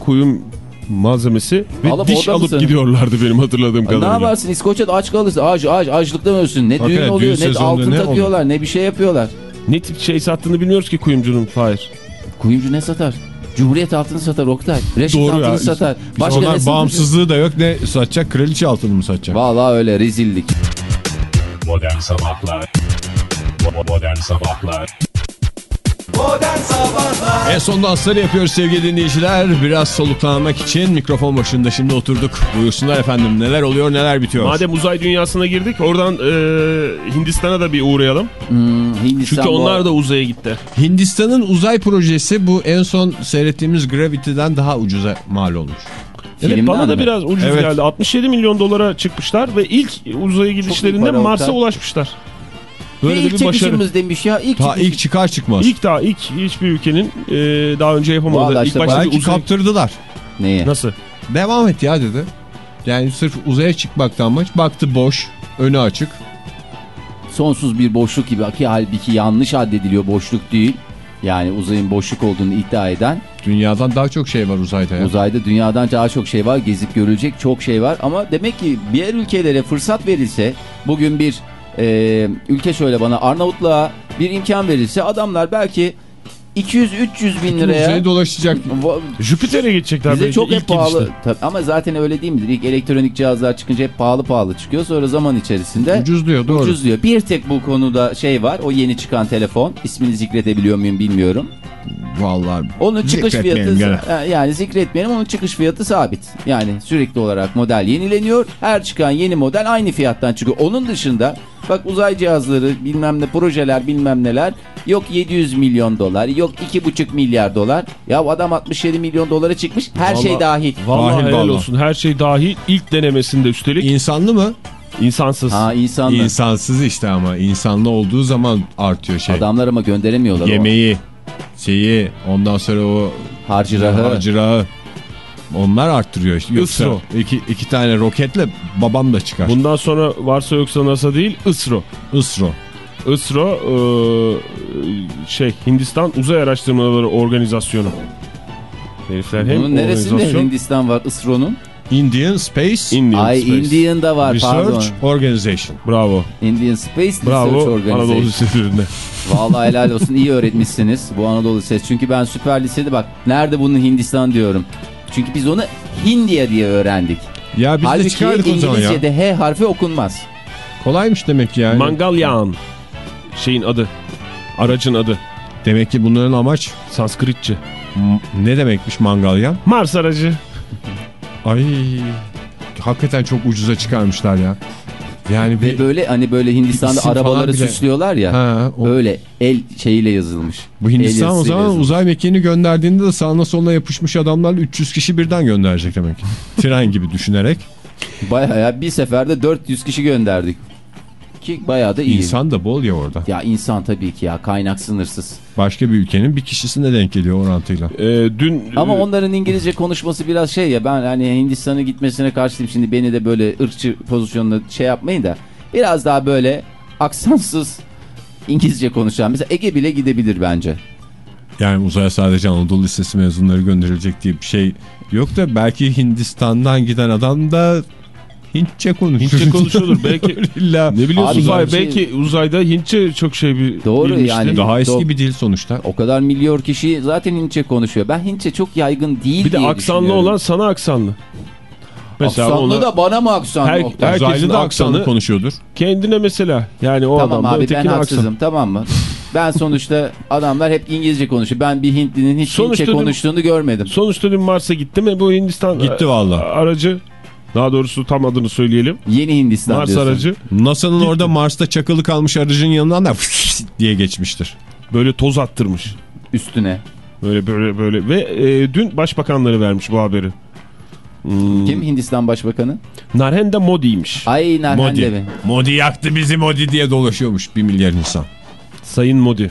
kuyum malzemesi ve Alıp diş alıp mısın? gidiyorlardı benim hatırladığım Ne kadarıyla. yaparsın İskoçya'da aç kalırsın. Aç aç açlıktan ölsün. Ne Hakikaten düğün oluyor düğün ne altın ne takıyorlar ne bir şey yapıyorlar. Ne tip şey sattığını bilmiyoruz ki kuyumcunun Fahir. Kuyumcu ne satar? Cumhuriyet altını satar Oktay. Reşit Doğru ya. altını satar. Başka Onlar bağımsızlığı da yok ne satacak kraliçe altını mı satacak? Vallahi öyle rezillik. Modern Sabahlar Modern Sabahlar En son dansları yapıyoruz sevgili dinleyiciler. Biraz soluklanmak için mikrofon başında şimdi oturduk. Buyursunlar efendim neler oluyor neler bitiyor. Madem uzay dünyasına girdik oradan e, Hindistan'a da bir uğrayalım. Hmm, Hindistan Çünkü bu- onlar da uzaya gitti. Hindistan'ın uzay projesi bu en son seyrettiğimiz Gravity'den daha ucuza mal olmuş. Evet Filmden bana da mi? biraz ucuz Evet. geldi. 67 milyon dolara çıkmışlar ve ilk uzaya gidişlerinde Mars'a ulaşmışlar. Böyle de ilk bir başarı. demiş ya. ilk Ta çekiş- ilk çıkar çıkmaz. İlk daha ilk hiçbir ülkenin e, daha önce yapamadığı. İşte başta bir Belki uzay... kaptırdılar. Neye? Nasıl? Devam et ya dedi. Yani sırf uzaya çıkmaktan maç baktı boş, önü açık. Sonsuz bir boşluk gibi ki halbuki yanlış addediliyor boşluk değil. Yani uzayın boşluk olduğunu iddia eden Dünyadan daha çok şey var uzayda ya. uzayda dünyadan daha çok şey var gezip görülecek çok şey var ama demek ki diğer ülkelere fırsat verilse bugün bir e, ülke şöyle bana Arnavutluğa bir imkan verilse adamlar belki 200-300 bin liraya dolaşacak. Jüpiter'e gidecekler Bize belki çok hep pahalı. Tabii, ama zaten öyle değil midir? İlk elektronik cihazlar çıkınca hep pahalı pahalı çıkıyor. Sonra zaman içerisinde Ucuzluyor doğru. ucuzluyor. Bir tek bu konuda şey var. O yeni çıkan telefon. İsmini zikredebiliyor muyum bilmiyorum. Vallahi. Onun çıkış fiyatı gene. Yani zikretmeyelim onun çıkış fiyatı sabit. Yani sürekli olarak model yenileniyor. Her çıkan yeni model aynı fiyattan çıkıyor. Onun dışında Bak uzay cihazları bilmem ne projeler bilmem neler. Yok 700 milyon dolar yok 2,5 milyar dolar. Ya adam 67 milyon dolara çıkmış her şey Vallahi- dahil. Vallahi Dahil helal vallahi. olsun. Her şey dahil. İlk denemesinde üstelik İnsanlı mı? insansız. Ha insanlar. İnsansız işte ama insanlı olduğu zaman artıyor şey. Adamlar ama gönderemiyorlar Yemeği, şeyi, ondan sonra o o harcırahı. harcırahı. Onlar arttırıyor işte. Yoksa Isro. iki, iki tane roketle babam da çıkar. Bundan sonra varsa yoksa NASA değil ISRO. Isro. ISRO e, şey Hindistan Uzay Araştırmaları Organizasyonu. Herifler hem Bunun neresinde organizasyon Hindistan var ISRO'nun? Indian Space Indian Ay Space. Indian'da var pardon. Research Organization. Bravo. Indian Space Research Bravo Anadolu Organization. Liselerinde. Vallahi helal olsun iyi öğretmişsiniz bu Anadolu Lisesi. Çünkü ben süper lisede bak nerede bunun Hindistan diyorum. Çünkü biz onu Hindiya diye öğrendik. Ya biz de Halbuki çıkardık o zaman ya. İngilizce'de H harfi okunmaz. Kolaymış demek yani. Mangalyan. Şeyin adı. Aracın adı. demek ki bunların amaç Sanskritçe. m- ne demekmiş mangalyan? Mars aracı. Ay hakikaten çok ucuza çıkarmışlar ya. Yani Ve bir böyle hani böyle Hindistan'da arabaları bile- süslüyorlar ya. ha, o- Öyle el şeyiyle yazılmış. bu Hindistan o zaman yazılmış. uzay mekiğini gönderdiğinde de sağına soluna yapışmış adamlarla 300 kişi birden gönderecek demek. [LAUGHS] Tren gibi düşünerek. Bayağı ya bir seferde 400 kişi gönderdik. Ki bayağı da iyi. İnsan da bol ya orada. Ya insan tabii ki ya kaynak sınırsız. Başka bir ülkenin bir kişisine denk geliyor orantıyla. Ee, dün Ama onların İngilizce konuşması biraz şey ya ben hani Hindistan'a gitmesine karşıyım şimdi beni de böyle ırkçı pozisyonda şey yapmayın da biraz daha böyle aksansız İngilizce konuşan mesela Ege bile gidebilir bence. Yani uzaya sadece Anadolu Lisesi mezunları gönderilecek diye bir şey yok da belki Hindistan'dan giden adam da Hintçe konuşuyor. Hintçe [LAUGHS] konuşuyordur. Belki İlla ne biliyorsun Abi uzay, şey- belki uzayda Hintçe çok şey bir Doğru bilmiştir. yani. daha eski bir dil sonuçta. O kadar milyon kişi zaten Hintçe konuşuyor. Ben Hintçe çok yaygın değil Bir de aksanlı olan sana aksanlı. Mesela aksanlı ona da bana mı aksanlı? Her- herkesin Uzaylı da aksanlı aksanı- konuşuyordur. kendine mesela. Yani o Tamam adam da abi ben haksızım aksan. tamam mı? Ben sonuçta adamlar hep İngilizce konuşuyor. Ben bir Hintlinin hiç Sonuçta Hintçe dün- konuştuğunu görmedim. Sonuçta dün Mars'a gitti mi bu Hindistan Gitti valla. aracı daha doğrusu tam adını söyleyelim. Yeni Hindistan Mars diyorsun. aracı NASA'nın orada Mars'ta çakılı kalmış aracın yanından da [LAUGHS] diye geçmiştir. böyle toz attırmış. Üstüne. Böyle böyle böyle ve e, dün başbakanları vermiş bu haberi. Hmm. Kim Hindistan Başbakanı? Narendra Modi'ymiş. Ay Narendra Modi. Bey. Modi yaktı bizi Modi diye dolaşıyormuş bir milyar insan. Sayın Modi.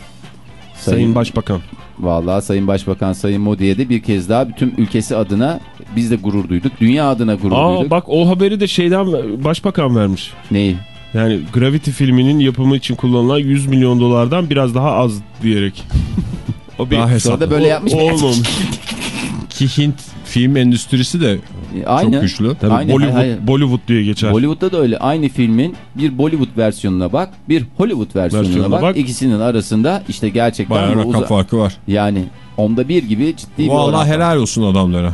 Sayın, Sayın- Başbakan. Vallahi Sayın Başbakan Sayın Modi'ye de bir kez daha bütün ülkesi adına biz de gurur duyduk. Dünya adına gurur Aa duyduk. bak o haberi de şeyden başbakan vermiş. Neyi? Yani Gravity filminin yapımı için kullanılan 100 milyon dolardan biraz daha az diyerek. [LAUGHS] o bir Daha da böyle yapmış. o olmamış. [LAUGHS] Ki Hint film endüstrisi de Aynı. çok güçlü. Tabii Aynen, Bollywood, hayır, hayır. Bollywood diye geçer. Bollywood'da da öyle. Aynı filmin bir Bollywood versiyonuna bak, bir Hollywood versiyonuna Versiyonuna bak. bak. İkisinin arasında işte gerçekten Bayağı rakam farkı var. yani onda bir gibi ciddi bir oran. Vallahi helal olsun adamlara.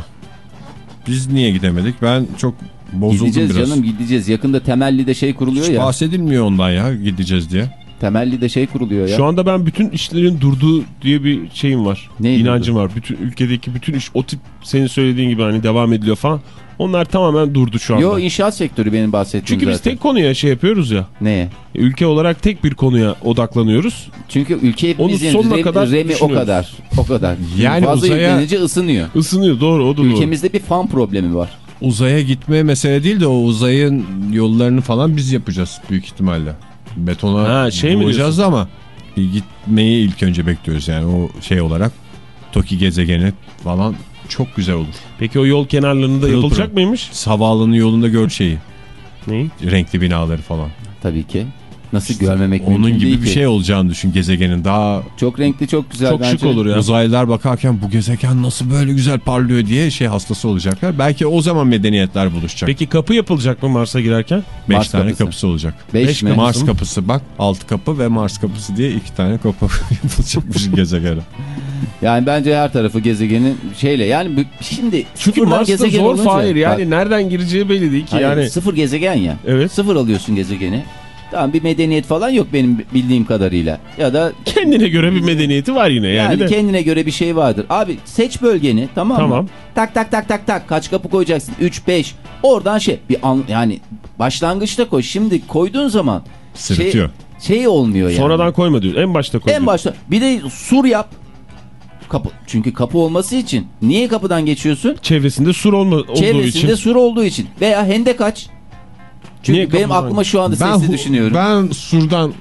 Biz niye gidemedik? Ben çok bozuldum Gideceğiz biraz. canım gideceğiz. Yakında Temelli'de şey kuruluyor Hiç ya. bahsedilmiyor ondan ya gideceğiz diye. Temelli'de şey kuruluyor ya. Şu anda ben bütün işlerin durduğu diye bir şeyim var. Ne İnancım var. Bütün ülkedeki bütün iş o tip senin söylediğin gibi hani devam ediliyor falan. Onlar tamamen durdu şu anda. Yo inşaat sektörü benim bahsettiğim Çünkü biz zaten. tek konuya şey yapıyoruz ya. Neye? Ülke olarak tek bir konuya odaklanıyoruz. Çünkü ülke hepimizin sonuna remi, kadar remi o kadar. O kadar. [LAUGHS] Yani Fazla uzaya- yüklenince ısınıyor. Isınıyor doğru o da doğru. Ülkemizde bir fan problemi var. Uzaya gitme mesele değil de o uzayın yollarını falan biz yapacağız büyük ihtimalle. Betona Ha, şey mi bulacağız ama gitmeyi ilk önce bekliyoruz yani o şey olarak. Toki gezegeni falan çok güzel olur. Peki o yol kenarlarında Pırıl yapılacak pırıl. mıymış? Havaalanı yolunda gör şeyi. Neyi? Renkli binaları falan. Tabii ki. Nasıl görmemek mümkün Onun gibi bir ki. şey olacağını düşün gezegenin. Daha Çok renkli çok güzel Çok bence. şık olur ya. uzaylılar bakarken bu gezegen nasıl böyle güzel parlıyor diye şey hastası olacaklar. Belki o zaman medeniyetler buluşacak. Peki kapı yapılacak mı Mars'a girerken? 5 Mars tane kapısı. kapısı olacak. Beş Beş mi? kapı. Mars kapısı bak. Altı kapı ve Mars kapısı diye iki tane kapı [LAUGHS] yapılacakmış [LAUGHS] gezegene. Yani bence her tarafı gezegenin şeyle yani şimdi Çünkü Mars'ta gezegen zor olunca- Fahir yani Bak, nereden gireceği belli değil ki hayır, yani. Sıfır gezegen ya. Evet. Sıfır alıyorsun gezegeni. Tamam bir medeniyet falan yok benim bildiğim kadarıyla. Ya da Kendine göre bir medeniyeti var yine yani, yani, de. kendine göre bir şey vardır. Abi seç bölgeni tamam, Tamam. mı? Tak tak tak tak tak kaç kapı koyacaksın? 3 5. Oradan şey bir an, yani başlangıçta koy. Şimdi koyduğun zaman Sırıtıyor. Şey olmuyor yani. Sonradan koyma diyor. En başta koy. En diyor. başta bir de sur yap. Kapı. Çünkü kapı olması için. Niye kapıdan geçiyorsun? Çevresinde sur olma, olduğu Çevresinde için. sur olduğu için. Veya hendek aç. Çünkü Niye benim aklıma şu anda Ben, sesli düşünüyorum. ben surdan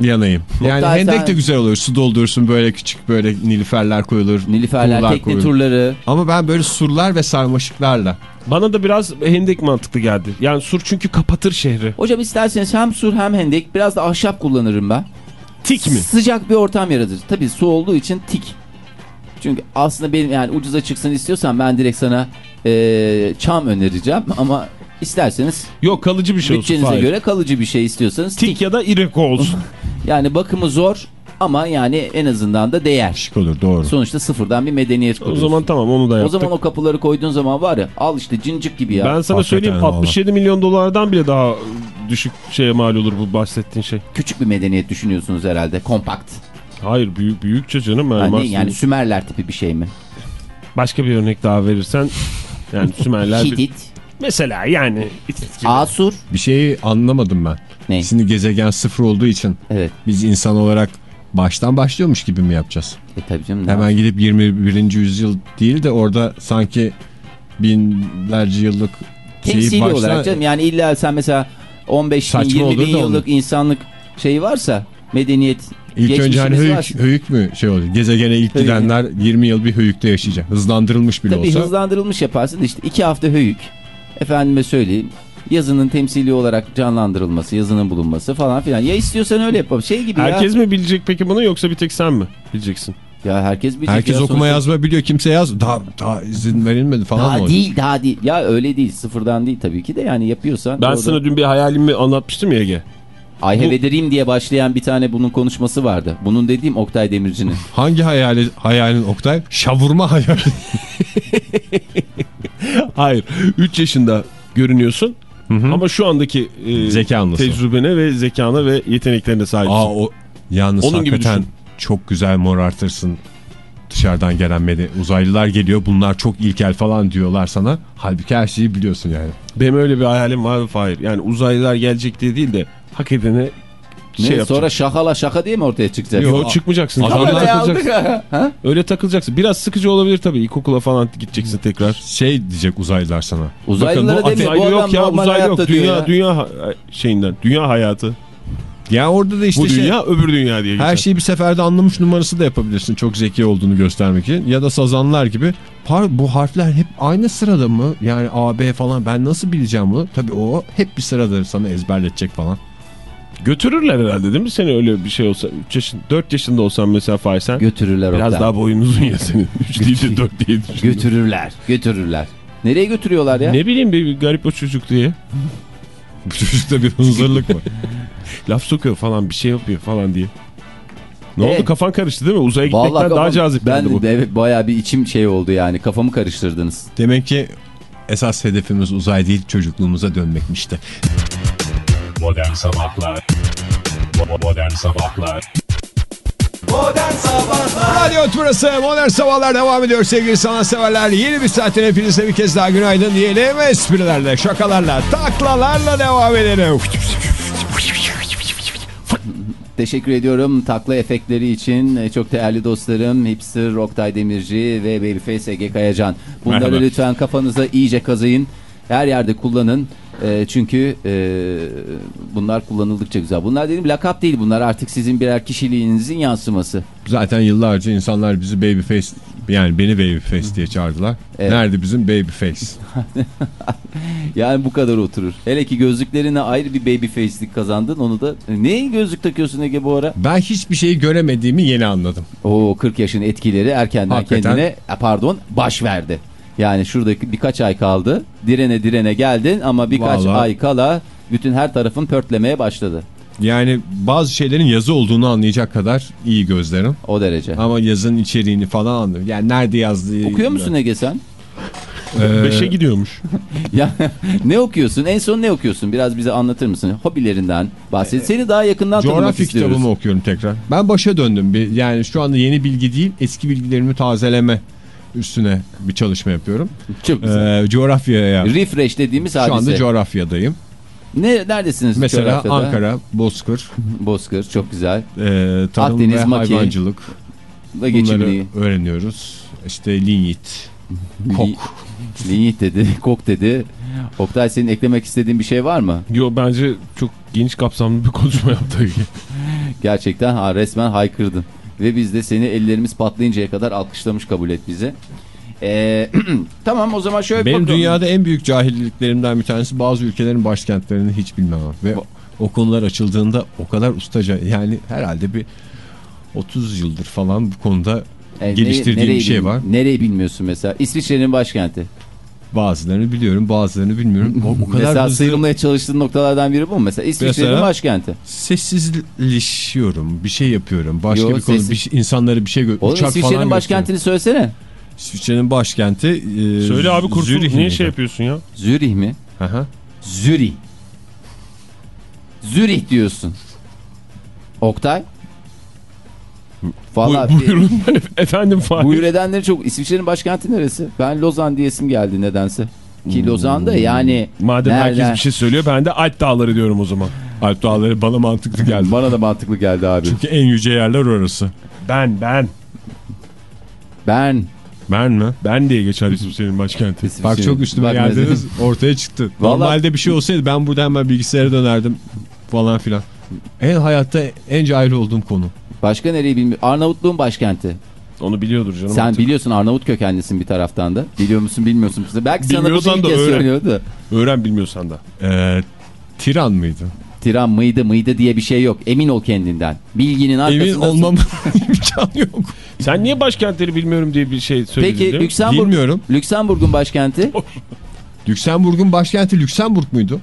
yanayım. Yani Oktay, hendek sen- de güzel olur. Su doldurursun böyle küçük böyle nilüferler koyulur. Nilüferler, tekne koyulur. turları. Ama ben böyle surlar ve sarmaşıklarla. Bana da biraz hendek mantıklı geldi. Yani sur çünkü kapatır şehri. Hocam isterseniz hem sur hem hendek biraz da ahşap kullanırım ben. Tik mi? Sıcak bir ortam yaratır. Tabii su olduğu için tik. Çünkü aslında benim yani ucuza çıksın istiyorsan ben direkt sana eee, çam önereceğim [LAUGHS] ama isterseniz Yok kalıcı bir şey olsun. bütçenize göre kalıcı bir şey istiyorsanız tik. Tik ya da ireko olsun. [LAUGHS] Yani bakımı zor ama yani en azından da değer. Şık olur doğru. Sonuçta sıfırdan bir medeniyet o kuruyorsun. zaman tamam onu da O yaptık. zaman o kapıları koyduğun zaman var ya al işte cincik gibi ya. ben sana Hakikaten söyleyeyim valla. 67 milyon dolardan bile daha düşük şeye mal olur bu bahsettiğin şey. Küçük bir medeniyet düşünüyorsunuz herhalde. Kompakt. Hayır büyük büyükçe canım. Yani, Yani, yani Sümerler tipi bir şey mi? Başka bir örnek daha verirsen yani Sümerler [LAUGHS] bir... Mesela yani. Asur. Bir şeyi anlamadım ben. Ne? Şimdi gezegen sıfır olduğu için Evet. biz insan olarak baştan başlıyormuş gibi mi yapacağız? E tabii canım. Hemen gidip 21. yüzyıl değil de orada sanki binlerce yıllık şeyi Temsili baştan... olarak canım. Yani illa sen mesela 15 bin Saçma 20 olur bin yıllık insanlık şeyi varsa medeniyet İlk önce hani höyük, varsa- höyük mü şey oluyor? Gezegene ilk Höyük. gidenler 20 yıl bir höyükte yaşayacak. Hızlandırılmış bile Tabii olsa. hızlandırılmış yaparsın işte iki hafta höyük. Efendime söyleyeyim. Yazının temsili olarak canlandırılması, yazının bulunması falan filan. Ya istiyorsan öyle yapalım. Şey gibi Herkes ya. mi bilecek peki bunu yoksa bir tek sen mi bileceksin? Ya herkes bilecek. Herkes ya okuma sonuçta. yazma biliyor. Kimse yaz. Daha, daha izin verilmedi falan mı Daha olacak? değil daha değil. Ya öyle değil sıfırdan değil tabii ki de yani yapıyorsan. Ben doğru. sana dün bir hayalimi anlatmıştım ya Ege. I have Bu- a dream diye başlayan bir tane bunun konuşması vardı. Bunun dediğim Oktay Demirci'nin. [LAUGHS] Hangi hayali, hayalin Oktay? Şavurma hayali. [LAUGHS] Hayır 3 yaşında görünüyorsun ama şu andaki e, tecrübene ve zekana ve yeteneklerine sahipsin. Aa o yalnız Onun gibi hakikaten düşün. çok güzel morartırsın. Dışarıdan gelen mede uzaylılar geliyor. Bunlar çok ilkel falan diyorlar sana. Halbuki her şeyi biliyorsun yani. Benim öyle bir hayalim var Fahir. Yani uzaylılar gelecek diye değil de hak edene Ne? şey yapacak. Sonra şakala şaka diye mi ortaya çıkacak? Yok çıkmayacaksın. Adamlar- Öyle takılacaksın. ha? Öyle takılacaksın. Biraz sıkıcı olabilir tabii. İlkokula falan gideceksin tekrar. Şey diyecek uzaylılar sana. Uzaylılara Bakın bu demiyor. Uzaylı yok ya uzaylı yok. Dünya, ya. dünya ha- şeyinden. Dünya hayatı. Ya orada da işte Bu şey, dünya öbür dünya diye geçer. her şeyi bir seferde anlamış numarası da yapabilirsin. Çok zeki olduğunu göstermek için. Ya da sazanlar gibi. Par bu harfler hep aynı sırada mı? Yani A, B falan ben nasıl bileceğim bunu? Tabii o hep bir sırada sana ezberletecek falan. Götürürler herhalde değil mi seni öyle bir şey olsa. 3 yaşın, 4 yaşında olsan mesela Fahir sen. Götürürler Biraz Oktay. daha boyun uzun ya senin. 3 değil de 4 diye düşündüm. Götürürler. Götürürler. Nereye götürüyorlar ya? Ne bileyim bir garip o çocuk diye. [LAUGHS] Bu çocukta bir hınzırlık var. [LAUGHS] Laf sokuyor falan bir şey yapıyor falan diye. Ne Evet. oldu kafan karıştı değil mi? Uzaya gitmekten Vallahi daha kafam- cazip ben geldi bu. de evet bayağı bir içim şey oldu yani. Kafamı karıştırdınız. Demek ki esas hedefimiz uzay değil çocukluğumuza dönmekmişti. Modern Sabahlar Bo- Modern Sabahlar Radyo Turası Modern Sabahlar devam ediyor sevgili sanatseverler. Yeni bir saatten hepinize bir kez daha günaydın diyelim. Esprilerle, şakalarla, taklalarla devam edelim. Teşekkür ediyorum takla efektleri için. Ee, Çok değerli dostlarım Hipster, Oktay Demirci ve Babyface Ege Kayacan. Bunları Merhaba. lütfen kafanıza iyice kazıyın. Her yerde kullanın. Ee, çünkü e, bunlar kullanıldıkça güzel. Bunlar dedim lakap değil bunlar artık sizin birer kişiliğinizin yansıması. Zaten yıllarca insanlar bizi Babyface yani beni Babyface diye çağırdılar. Evet. Nerede bizim Babyface? [LAUGHS] Yani bu kadar oturur. Hele ki gözlüklerine ayrı bir babyface'lik kazandın onu da. Ne gözlük takıyorsun Ege bu ara? Ben hiçbir şeyi göremediğimi yeni anladım. O 40 yaşın etkileri erkenden Hakikaten. kendine e, pardon baş verdi. Yani şuradaki birkaç ay kaldı. Direne direne geldin ama birkaç Vallahi. ay kala bütün her tarafın pörtlemeye başladı. Yani bazı şeylerin yazı olduğunu anlayacak kadar iyi gözlerim. O derece. Ama yazının içeriğini falan anlıyorum. Yani nerede yazdığı... Okuyor musun Ege sen? Ee, Beşe gidiyormuş. [LAUGHS] ya ne okuyorsun? En son ne okuyorsun? Biraz bize anlatır mısın? Hobilerinden bahset. Seni daha yakından tanımak Coğrafya istiyoruz. kitabımı okuyorum tekrar. Ben başa döndüm. Yani şu anda yeni bilgi değil eski bilgilerimi tazeleme üstüne bir çalışma yapıyorum. Çok güzel. Ee, coğrafyaya Refresh dediğimiz şu hadise. anda coğrafyadayım. Ne, neredesiniz Mesela coğrafyada? Ankara, Bozkır, [LAUGHS] Bozkır çok güzel. e, tarım Akdeniz, ve Maki. hayvancılık Da bunları öğreniyoruz. İşte linyit, kok. [LAUGHS] Linyit dedi, kok dedi. Oktay senin eklemek istediğin bir şey var mı? Yo bence çok geniş kapsamlı bir konuşma yaptı. [LAUGHS] Gerçekten ha, resmen haykırdın. Ve biz de seni ellerimiz patlayıncaya kadar alkışlamış kabul et bizi. Ee, [CLEARS THROAT] tamam o zaman şöyle Benim bakalım. dünyada en büyük cahilliklerimden bir tanesi bazı ülkelerin başkentlerini hiç bilmem. Ve o konular açıldığında o kadar ustaca yani herhalde bir 30 yıldır falan bu konuda Ee, geliştirdiğim nereyi bir şey var. Nereyi bilmiyorsun mesela? İsviçre'nin başkenti. Bazılarını biliyorum bazılarını bilmiyorum. O, o kadar Mesela hızlı sıyrılmaya çalıştığın noktalardan biri bu mu? Mesela İsviçre'nin başkenti. sessizleşiyorum bir şey yapıyorum. Başka Yo, bir konu bir şey- insanlara bir şey gö- Oğlum uçak İsviçre'nin başkentini söylesene. İsviçre'nin başkenti e, Söyle abi kursun. Zürih Niye şey yapıyorsun ya? Zürih mi? Aha. Zürih. Zürih diyorsun. Oktay? Vallahi Bu- buyurun [LAUGHS] efendim Fahir. buyur edenleri çok. İsviçre'nin başkenti neresi? Ben Lozan diyesim geldi nedense. Ki Lozan'da yani Madem nereden- herkes bir şey söylüyor ben de Alp Dağları diyorum o zaman. Alp Dağları bana mantıklı geldi. Bana da mantıklı geldi abi. Çünkü en yüce yerler orası. Ben ben. Ben Ben mi? Ben diye geçer İsviçre'nin başkenti. Bak çok üstüme Bak geldiniz [LAUGHS] ortaya çıktı. Vallahi- Normalde bir şey olsaydı ben burada hemen bilgisayara dönerdim falan filan. En hayatta en cahil olduğum konu. Başka nereyi bilmiyorum. Arnavutluğun başkenti. Onu biliyordur canım. Sen artık. biliyorsun Arnavut kökenlisin bir taraftan da. Biliyor musun bilmiyor musun? Belki sana Bilmiyorsan ilk da öğren. söylüyordu. Öğren bilmiyorsan da. Ee, Tiran mıydı? Tiran mıydı mıydı diye bir şey yok. Emin ol kendinden. Bilginin arkasında... Emin olmam [LAUGHS] [LAUGHS] imkanı yok. Sen niye başkentleri bilmiyorum diye bir şey söyledin Peki? Lüksemburg, Bilmiyorum. Lüksemburg'un başkenti. [LAUGHS] Lüksemburg'un başkenti Lüksemburg muydu?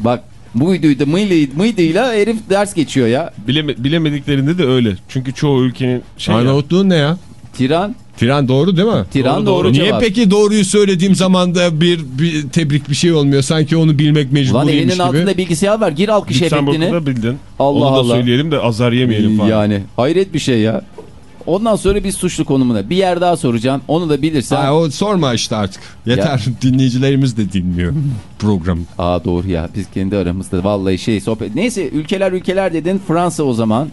Bak muyduydu mıylıydı mıydıyla herif ders geçiyor ya. Bileme- bilemediklerinde de öyle. Çünkü çoğu ülkenin şey Arnavutluğun ne ya? Tiran, Tiran doğru değil mi? Tiran Doğru, doğru, doğru. Niye cevap. peki doğruyu söylediğim zaman da bir, bir tebrik bir şey olmuyor? Sanki onu bilmek mecburiymiş elinin gibi. altında bilgisayar var. Gir alkış Lüksemburg'u efektini. da bildin. Allah Onu da Allah. söyleyelim de azar yemeyelim falan. Yani hayret bir şey ya. Ondan sonra bir suçlu konumuna. Bir yer daha soracağım. Onu da bilirsen. Ha, o sorma işte artık. Yeter. [LAUGHS] Dinleyicilerimiz de dinliyor programı. Aa doğru ya biz kendi aramızda vallahi şey sohbet. Neyse ülkeler ülkeler dedin Fransa o zaman.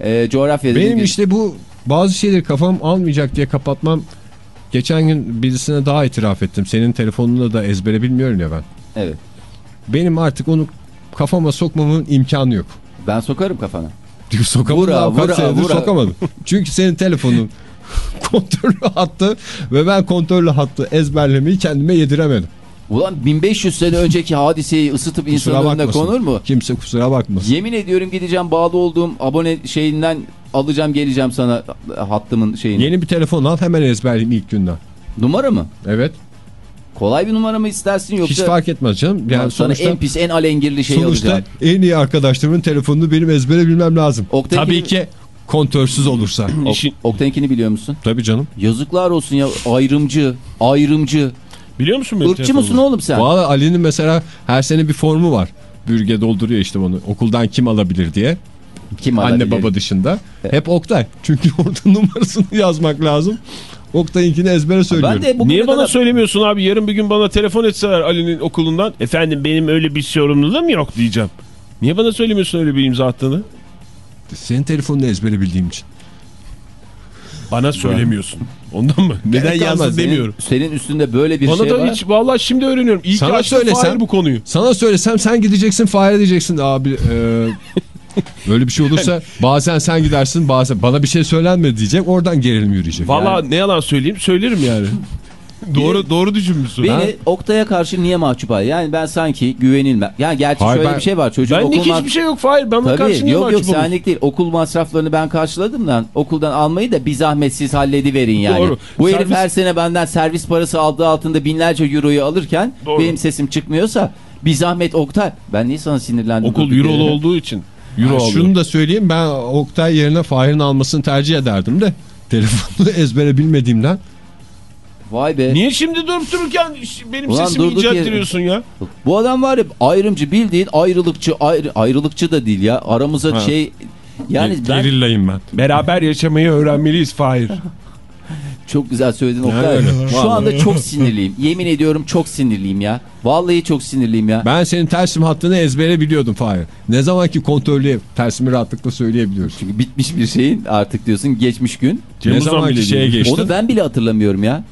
Ee, coğrafya dedin. Benim ki- işte bu bazı şeyleri kafam almayacak diye kapatmam. Geçen gün birisine daha itiraf ettim. Senin telefonunu da ezbere bilmiyorum ya ben. Evet Benim artık onu kafama sokmamın imkanı yok. ben sokarım kafana. Diyor sokamadım. Vura, vura, vura. sokamadım. Çünkü senin telefonun [LAUGHS] kontörlü hattı ve ben kontörlü hattı ezberlemeyi kendime yediremedim. Ulan 1500 sene önceki hadiseyi ısıtıp Kusura insanın önüne konur mu? Kimse kusura bakmasın. Yemin ediyorum gideceğim bağlı olduğum abone şeyinden alacağım geleceğim sana hattımın şeyini. Yeni bir telefon al hemen ezberleyeyim ilk günden. Numara mı? Evet. Kolay bir numara mı istersin yoksa? Hiç fark etmez canım. Yani sonuçta, en pis en alengirli şeyi sonuçta alacağım. en iyi arkadaşlarımın telefonunu benim ezbere bilmem lazım. Oktay Tabii ki kontörsüz olursa. İşin- Oktay'ınkini biliyor musun? Tabii canım. Yazıklar olsun ya ayrımcı, ayrımcı. Biliyor musun benim Irkçı mısın oğlum sen? Valla Ali'nin mesela her sene bir formu var. Bürge dolduruyor işte bunu. Okuldan kim alabilir diye. Kim Anne alabilir? baba dışında. Hep Oktay. Çünkü [LAUGHS] orada numarasını yazmak lazım. Oktay'ınkini ezbere söylüyorum. Ben de Niye bana kadar- söylemiyorsun abi? Yarın bir gün bana telefon etseler Ali'nin okulundan. Efendim benim öyle bir sorumluluğum yok diyeceğim. Niye bana söylemiyorsun öyle bir imza attığını? Senin telefonunu ezbere bildiğim için. Bana söylemiyorsun. Ondan mı? Neden yazdın demiyorum. Senin üstünde böyle bir Bana şey da var. hiç vallahi şimdi öğreniyorum. İyi Sana ki söylesem- bu konuyu. Sana söylesem sen gideceksin Fahir diyeceksin abi. E, böyle bir şey olursa bazen sen gidersin bazen bana bir şey söylenmedi diyecek oradan gerilim yürüyecek. Vallahi ne yalan söyleyeyim söylerim yani. [LAUGHS] doğru doğru düşünmüşsün. Beni Ha? Oktay'a karşı niye mahcup hal? Yani ben sanki güvenilmem. Yani gerçi Hayır, şöyle ben- bir şey var. Çocuk Benlik okul hiçbir şey yok Fahir. Bana Tabii karşı niye yok yok mahcup olursun? senlik değil. Okul masraflarını ben karşıladım lan. Okuldan almayı da bir zahmet siz hallediverin yani. Doğru. Bu herif Servis- her sene benden servis parası aldığı altında binlerce euroyu alırken Doğru. benim sesim çıkmıyorsa bir zahmet Oktay. Ben niye sana sinirlendim? Okul eurolu olduğu için. Euro alıyor. şunu da söyleyeyim ben Oktay yerine Fahir'in almasını tercih ederdim de telefonu [LAUGHS] ezbere bilmediğimden Vay be. Niye şimdi durup dururken benim Ulan sesimi yere- incelttiriyorsun ya? Bu adam var ya ayrımcı bildiğin ayrılıkçı ayrı, ayrılıkçı da değil ya. Aramıza Ha. şey yani ben gerillayım ben. Beraber yaşamayı öğrenmeliyiz Fahir. [LAUGHS] Çok güzel söyledin Yani Oktay. öyle. Şu Vallahi. anda çok sinirliyim. Yemin ediyorum çok sinirliyim ya. Vallahi çok sinirliyim ya. Ben senin tersim hattını ezbere biliyordum Fahir. Ne zamanki kontrollü tersimi rahatlıkla söyleyebiliyoruz. Çünkü bitmiş bir şeyin artık diyorsun geçmiş gün. Ne zamanki bile şeye geçtin. Onu ben bile hatırlamıyorum ya.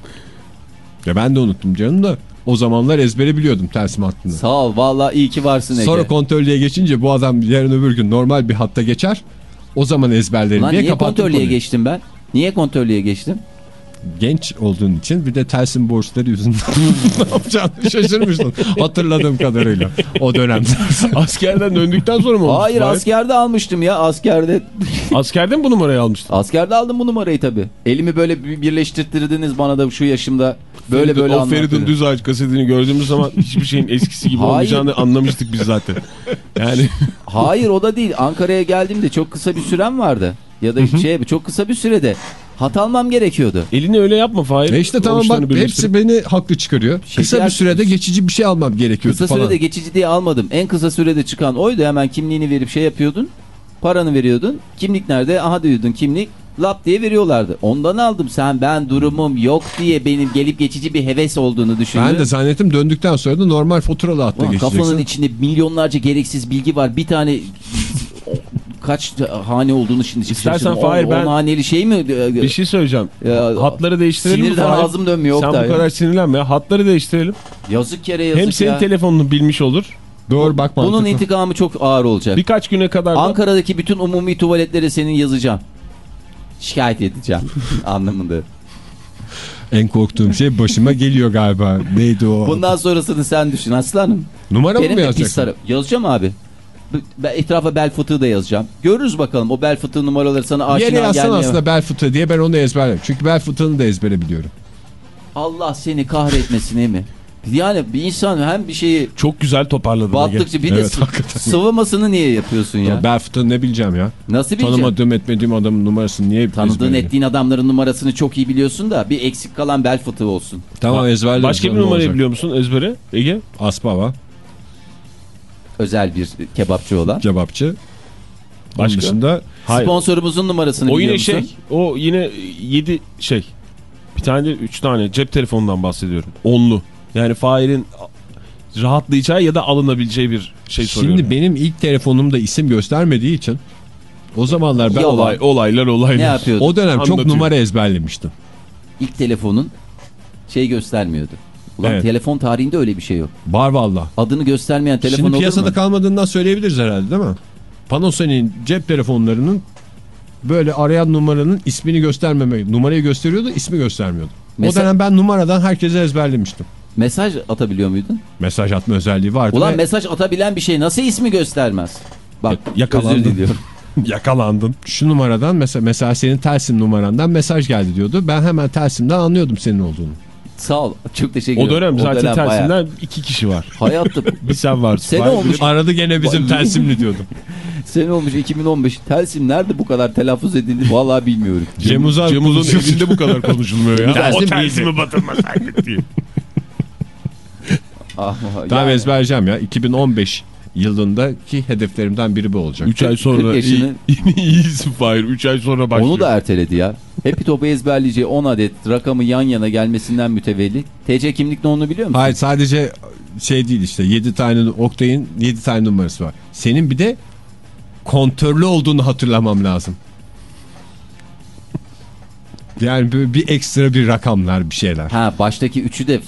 Ya ben de unuttum canım da. O zamanlar ezbere biliyordum tersim hattını. Sağ ol vallahi iyi ki varsın Ege. Sonra kontrollüye geçince bu adam yarın öbür gün normal bir hatta geçer. O zaman ezberlerim Lan diye niye kapattım kontrollüye konuyu. geçtim ben? Niye kontrollüye geçtim? Genç olduğun için bir de tersim borçları yüzünden [LAUGHS] ne yapacağını şaşırmıştın. [LAUGHS] Hatırladığım kadarıyla o dönemde. [LAUGHS] Askerden döndükten sonra mı olmuş? Hayır Fahir? askerde almıştım ya askerde. Askerde mi bu numarayı almıştın? askerde aldım bu numarayı tabi. Elimi böyle bir- birleştirttirdiniz bana da şu yaşımda. Böyle böyle o Feridun anlattınız. Düz Ağaç kasetini gördüğümüz zaman hiçbir şeyin eskisi gibi Hayır. olmayacağını anlamıştık biz zaten. Yani Hayır o da değil. Ankara'ya geldiğimde çok kısa bir sürem vardı. Ya da şey çok kısa bir sürede hat almam gerekiyordu. elini öyle yapma Fahir. E işte tamam bak hepsi beni haklı çıkarıyor. Kısa Şeker- bir sürede geçici bir şey almam gerekiyordu Kısa falan. sürede geçici diye almadım. En kısa sürede çıkan oydu. Hemen kimliğini verip şey yapıyordun. Paranı veriyordun. Kimlik nerede? Aha diyordun kimlik. Lap diye veriyorlardı. Ondan aldım. Sen ben durumum yok diye benim gelip geçici bir heves olduğunu düşündün. Ben de zannettim döndükten sonra da normal faturalı hatta geçeceksin. kafanın içinde milyonlarca gereksiz bilgi var. Bir tane kaç hane olduğunu şimdi İstersen. Fahir, ben- on haneli şey mi? Bir şey söyleyeceğim. Ya, Hatları değiştirelim mi Sinirden Fahir? ağzım dönmüyor Sen bu kadar sinirlenme. ya. Hatları değiştirelim. Yazık yere yazık Hem senin ya. telefonunu bilmiş olur. Doğru bak Bunun mantıklı. intikamı çok ağır olacak. Birkaç güne kadar da Ankara'daki bütün umumi tuvaletlere senin yazacağım. Şikayet edeceğim [LAUGHS] anlamında. En korktuğum şey başıma geliyor galiba. Neydi o? Bundan sonrasını sen düşün aslanım. Numara mı Benim yazacaksın? Yazacağım abi. Ben etrafa bel fıtığı da yazacağım. Görürüz bakalım o bel fıtığı numaraları sana Yere aşina yazsan gelmiyor. aslında bel fıtığı diye ben onu ezberlerim. Çünkü bel fıtığını da ezbere biliyorum. Allah seni kahretmesin mi? Yani bir insan hem bir şeyi çok güzel toparladın. Battıkça bir de Evet, sı- hakikaten. sıvamasını niye yapıyorsun ya? Bel fıtığını ne bileceğim ya? Nasıl bileceksin? Tanımadığım etmediğim adamın numarasını niye Tanıdığın ezberleyeyim? ettiğin adamların numarasını çok iyi biliyorsun da bir eksik kalan bel fıtığı olsun. Tamam ezberlerim. Başka bir numarayı olacak? biliyor musun ezbere? Ege? Aspava, Özel bir kebapçı olan. kebapçı. Başka? Onun dışında Hayır. Sponsorumuzun numarasını O biliyor yine musun? şey. O yine 7 şey. Bir tane de 3 tane cep telefonundan bahsediyorum. Onlu. Yani Fahir'in rahatlayacağı ya da alınabileceği bir şey soruyorum. şimdi benim ilk telefonumda isim göstermediği için o zamanlar ben Yalan. Olay, olaylar olaylar. Ne yapıyordun? o dönem çok numara ezberlemiştim. İlk telefonun şey göstermiyordu. Ulan Evet. telefon tarihinde öyle bir şey yok. Var valla. Adını göstermeyen telefon Şimdi piyasada kalmadığından söyleyebiliriz herhalde değil mi? Panasonic'in cep telefonlarının böyle arayan numaranın ismini göstermeme, numarayı gösteriyordu, ismi göstermiyordu. Mesela- O dönem ben numaradan herkese ezberlemiştim. Mesaj atabiliyor muydun? Mesaj atma özelliği vardı. Ulan ve mesaj atabilen bir şey nasıl ismi göstermez? Bak yakalandın. özür diliyorum. [LAUGHS] yakalandın. Şu numaradan mesela, mesela senin Telsim numarandan mesaj geldi diyordu. Ben hemen Telsim'den anlıyordum senin olduğunu. Sağ ol. Çok teşekkür O ederim. dönem zaten bayağı- tersinden iki kişi var. Hayatta [LAUGHS] Bir sen varsın. Sene Fahir olmuş. Aradı gene bizim Telsim'li diyordum. [LAUGHS] sene olmuş 2015. Telsim nerede bu kadar telaffuz edildi vallahi bilmiyorum. Cem Uzan Cem Uzan'ın konuşuyor. evinde bu kadar konuşulmuyor ya. [LAUGHS] Tersim o tersimi batırmasaydık diye. Ah, Tamam yani ezberleyeceğim ya. 2015 yılındaki hedeflerimden biri bu olacak. 3 ay sonra 40 yaşını- iyi, [LAUGHS] iyisin Fahir. 3 ay sonra başlıyor. Onu da erteledi ya. Happy Top'u ezberleyeceği 10 adet rakamı yan yana gelmesinden mütevellit. TC kimlik ne onu biliyor musun? Hayır sadece şey değil işte 7 tane Oktay'ın 7 tane numarası var. Senin bir de kontörlü olduğunu hatırlamam lazım. Yani bir ekstra bir rakamlar bir şeyler. Ha baştaki üçü de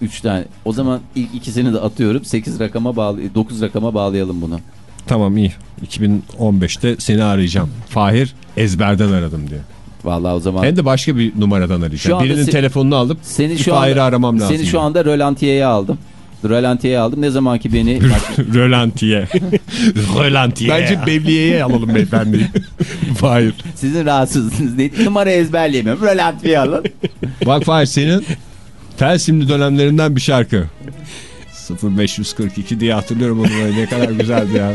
3 tane. O zaman ilk ikisini de atıyorum. 8 rakama bağlı 9 rakama bağlayalım bunu. Tamam iyi. 2015'te seni arayacağım. Fahir ezberden aradım diye. Vallahi o zaman Hem de başka bir numaradan arayacağım. Birinin se- telefonunu alıp seni şu Fahir'i aramam lazım. seni şu anda rölantiyeye aldım. Rölantiyeye aldım. Ne zaman ki beni [LAUGHS] Rölantiye. [LAUGHS] Rölantiye. Bence Bevliye'ye alalım beyefendiyi. [LAUGHS] Fahir. sizin rahatsızlığınız değil. Numara ezberleyemiyorum. Rölantiye alın. Bak Fahir senin Telsimli dönemlerinden bir şarkı. 0542 diye hatırlıyorum o numarayı. Ne kadar güzeldi ya.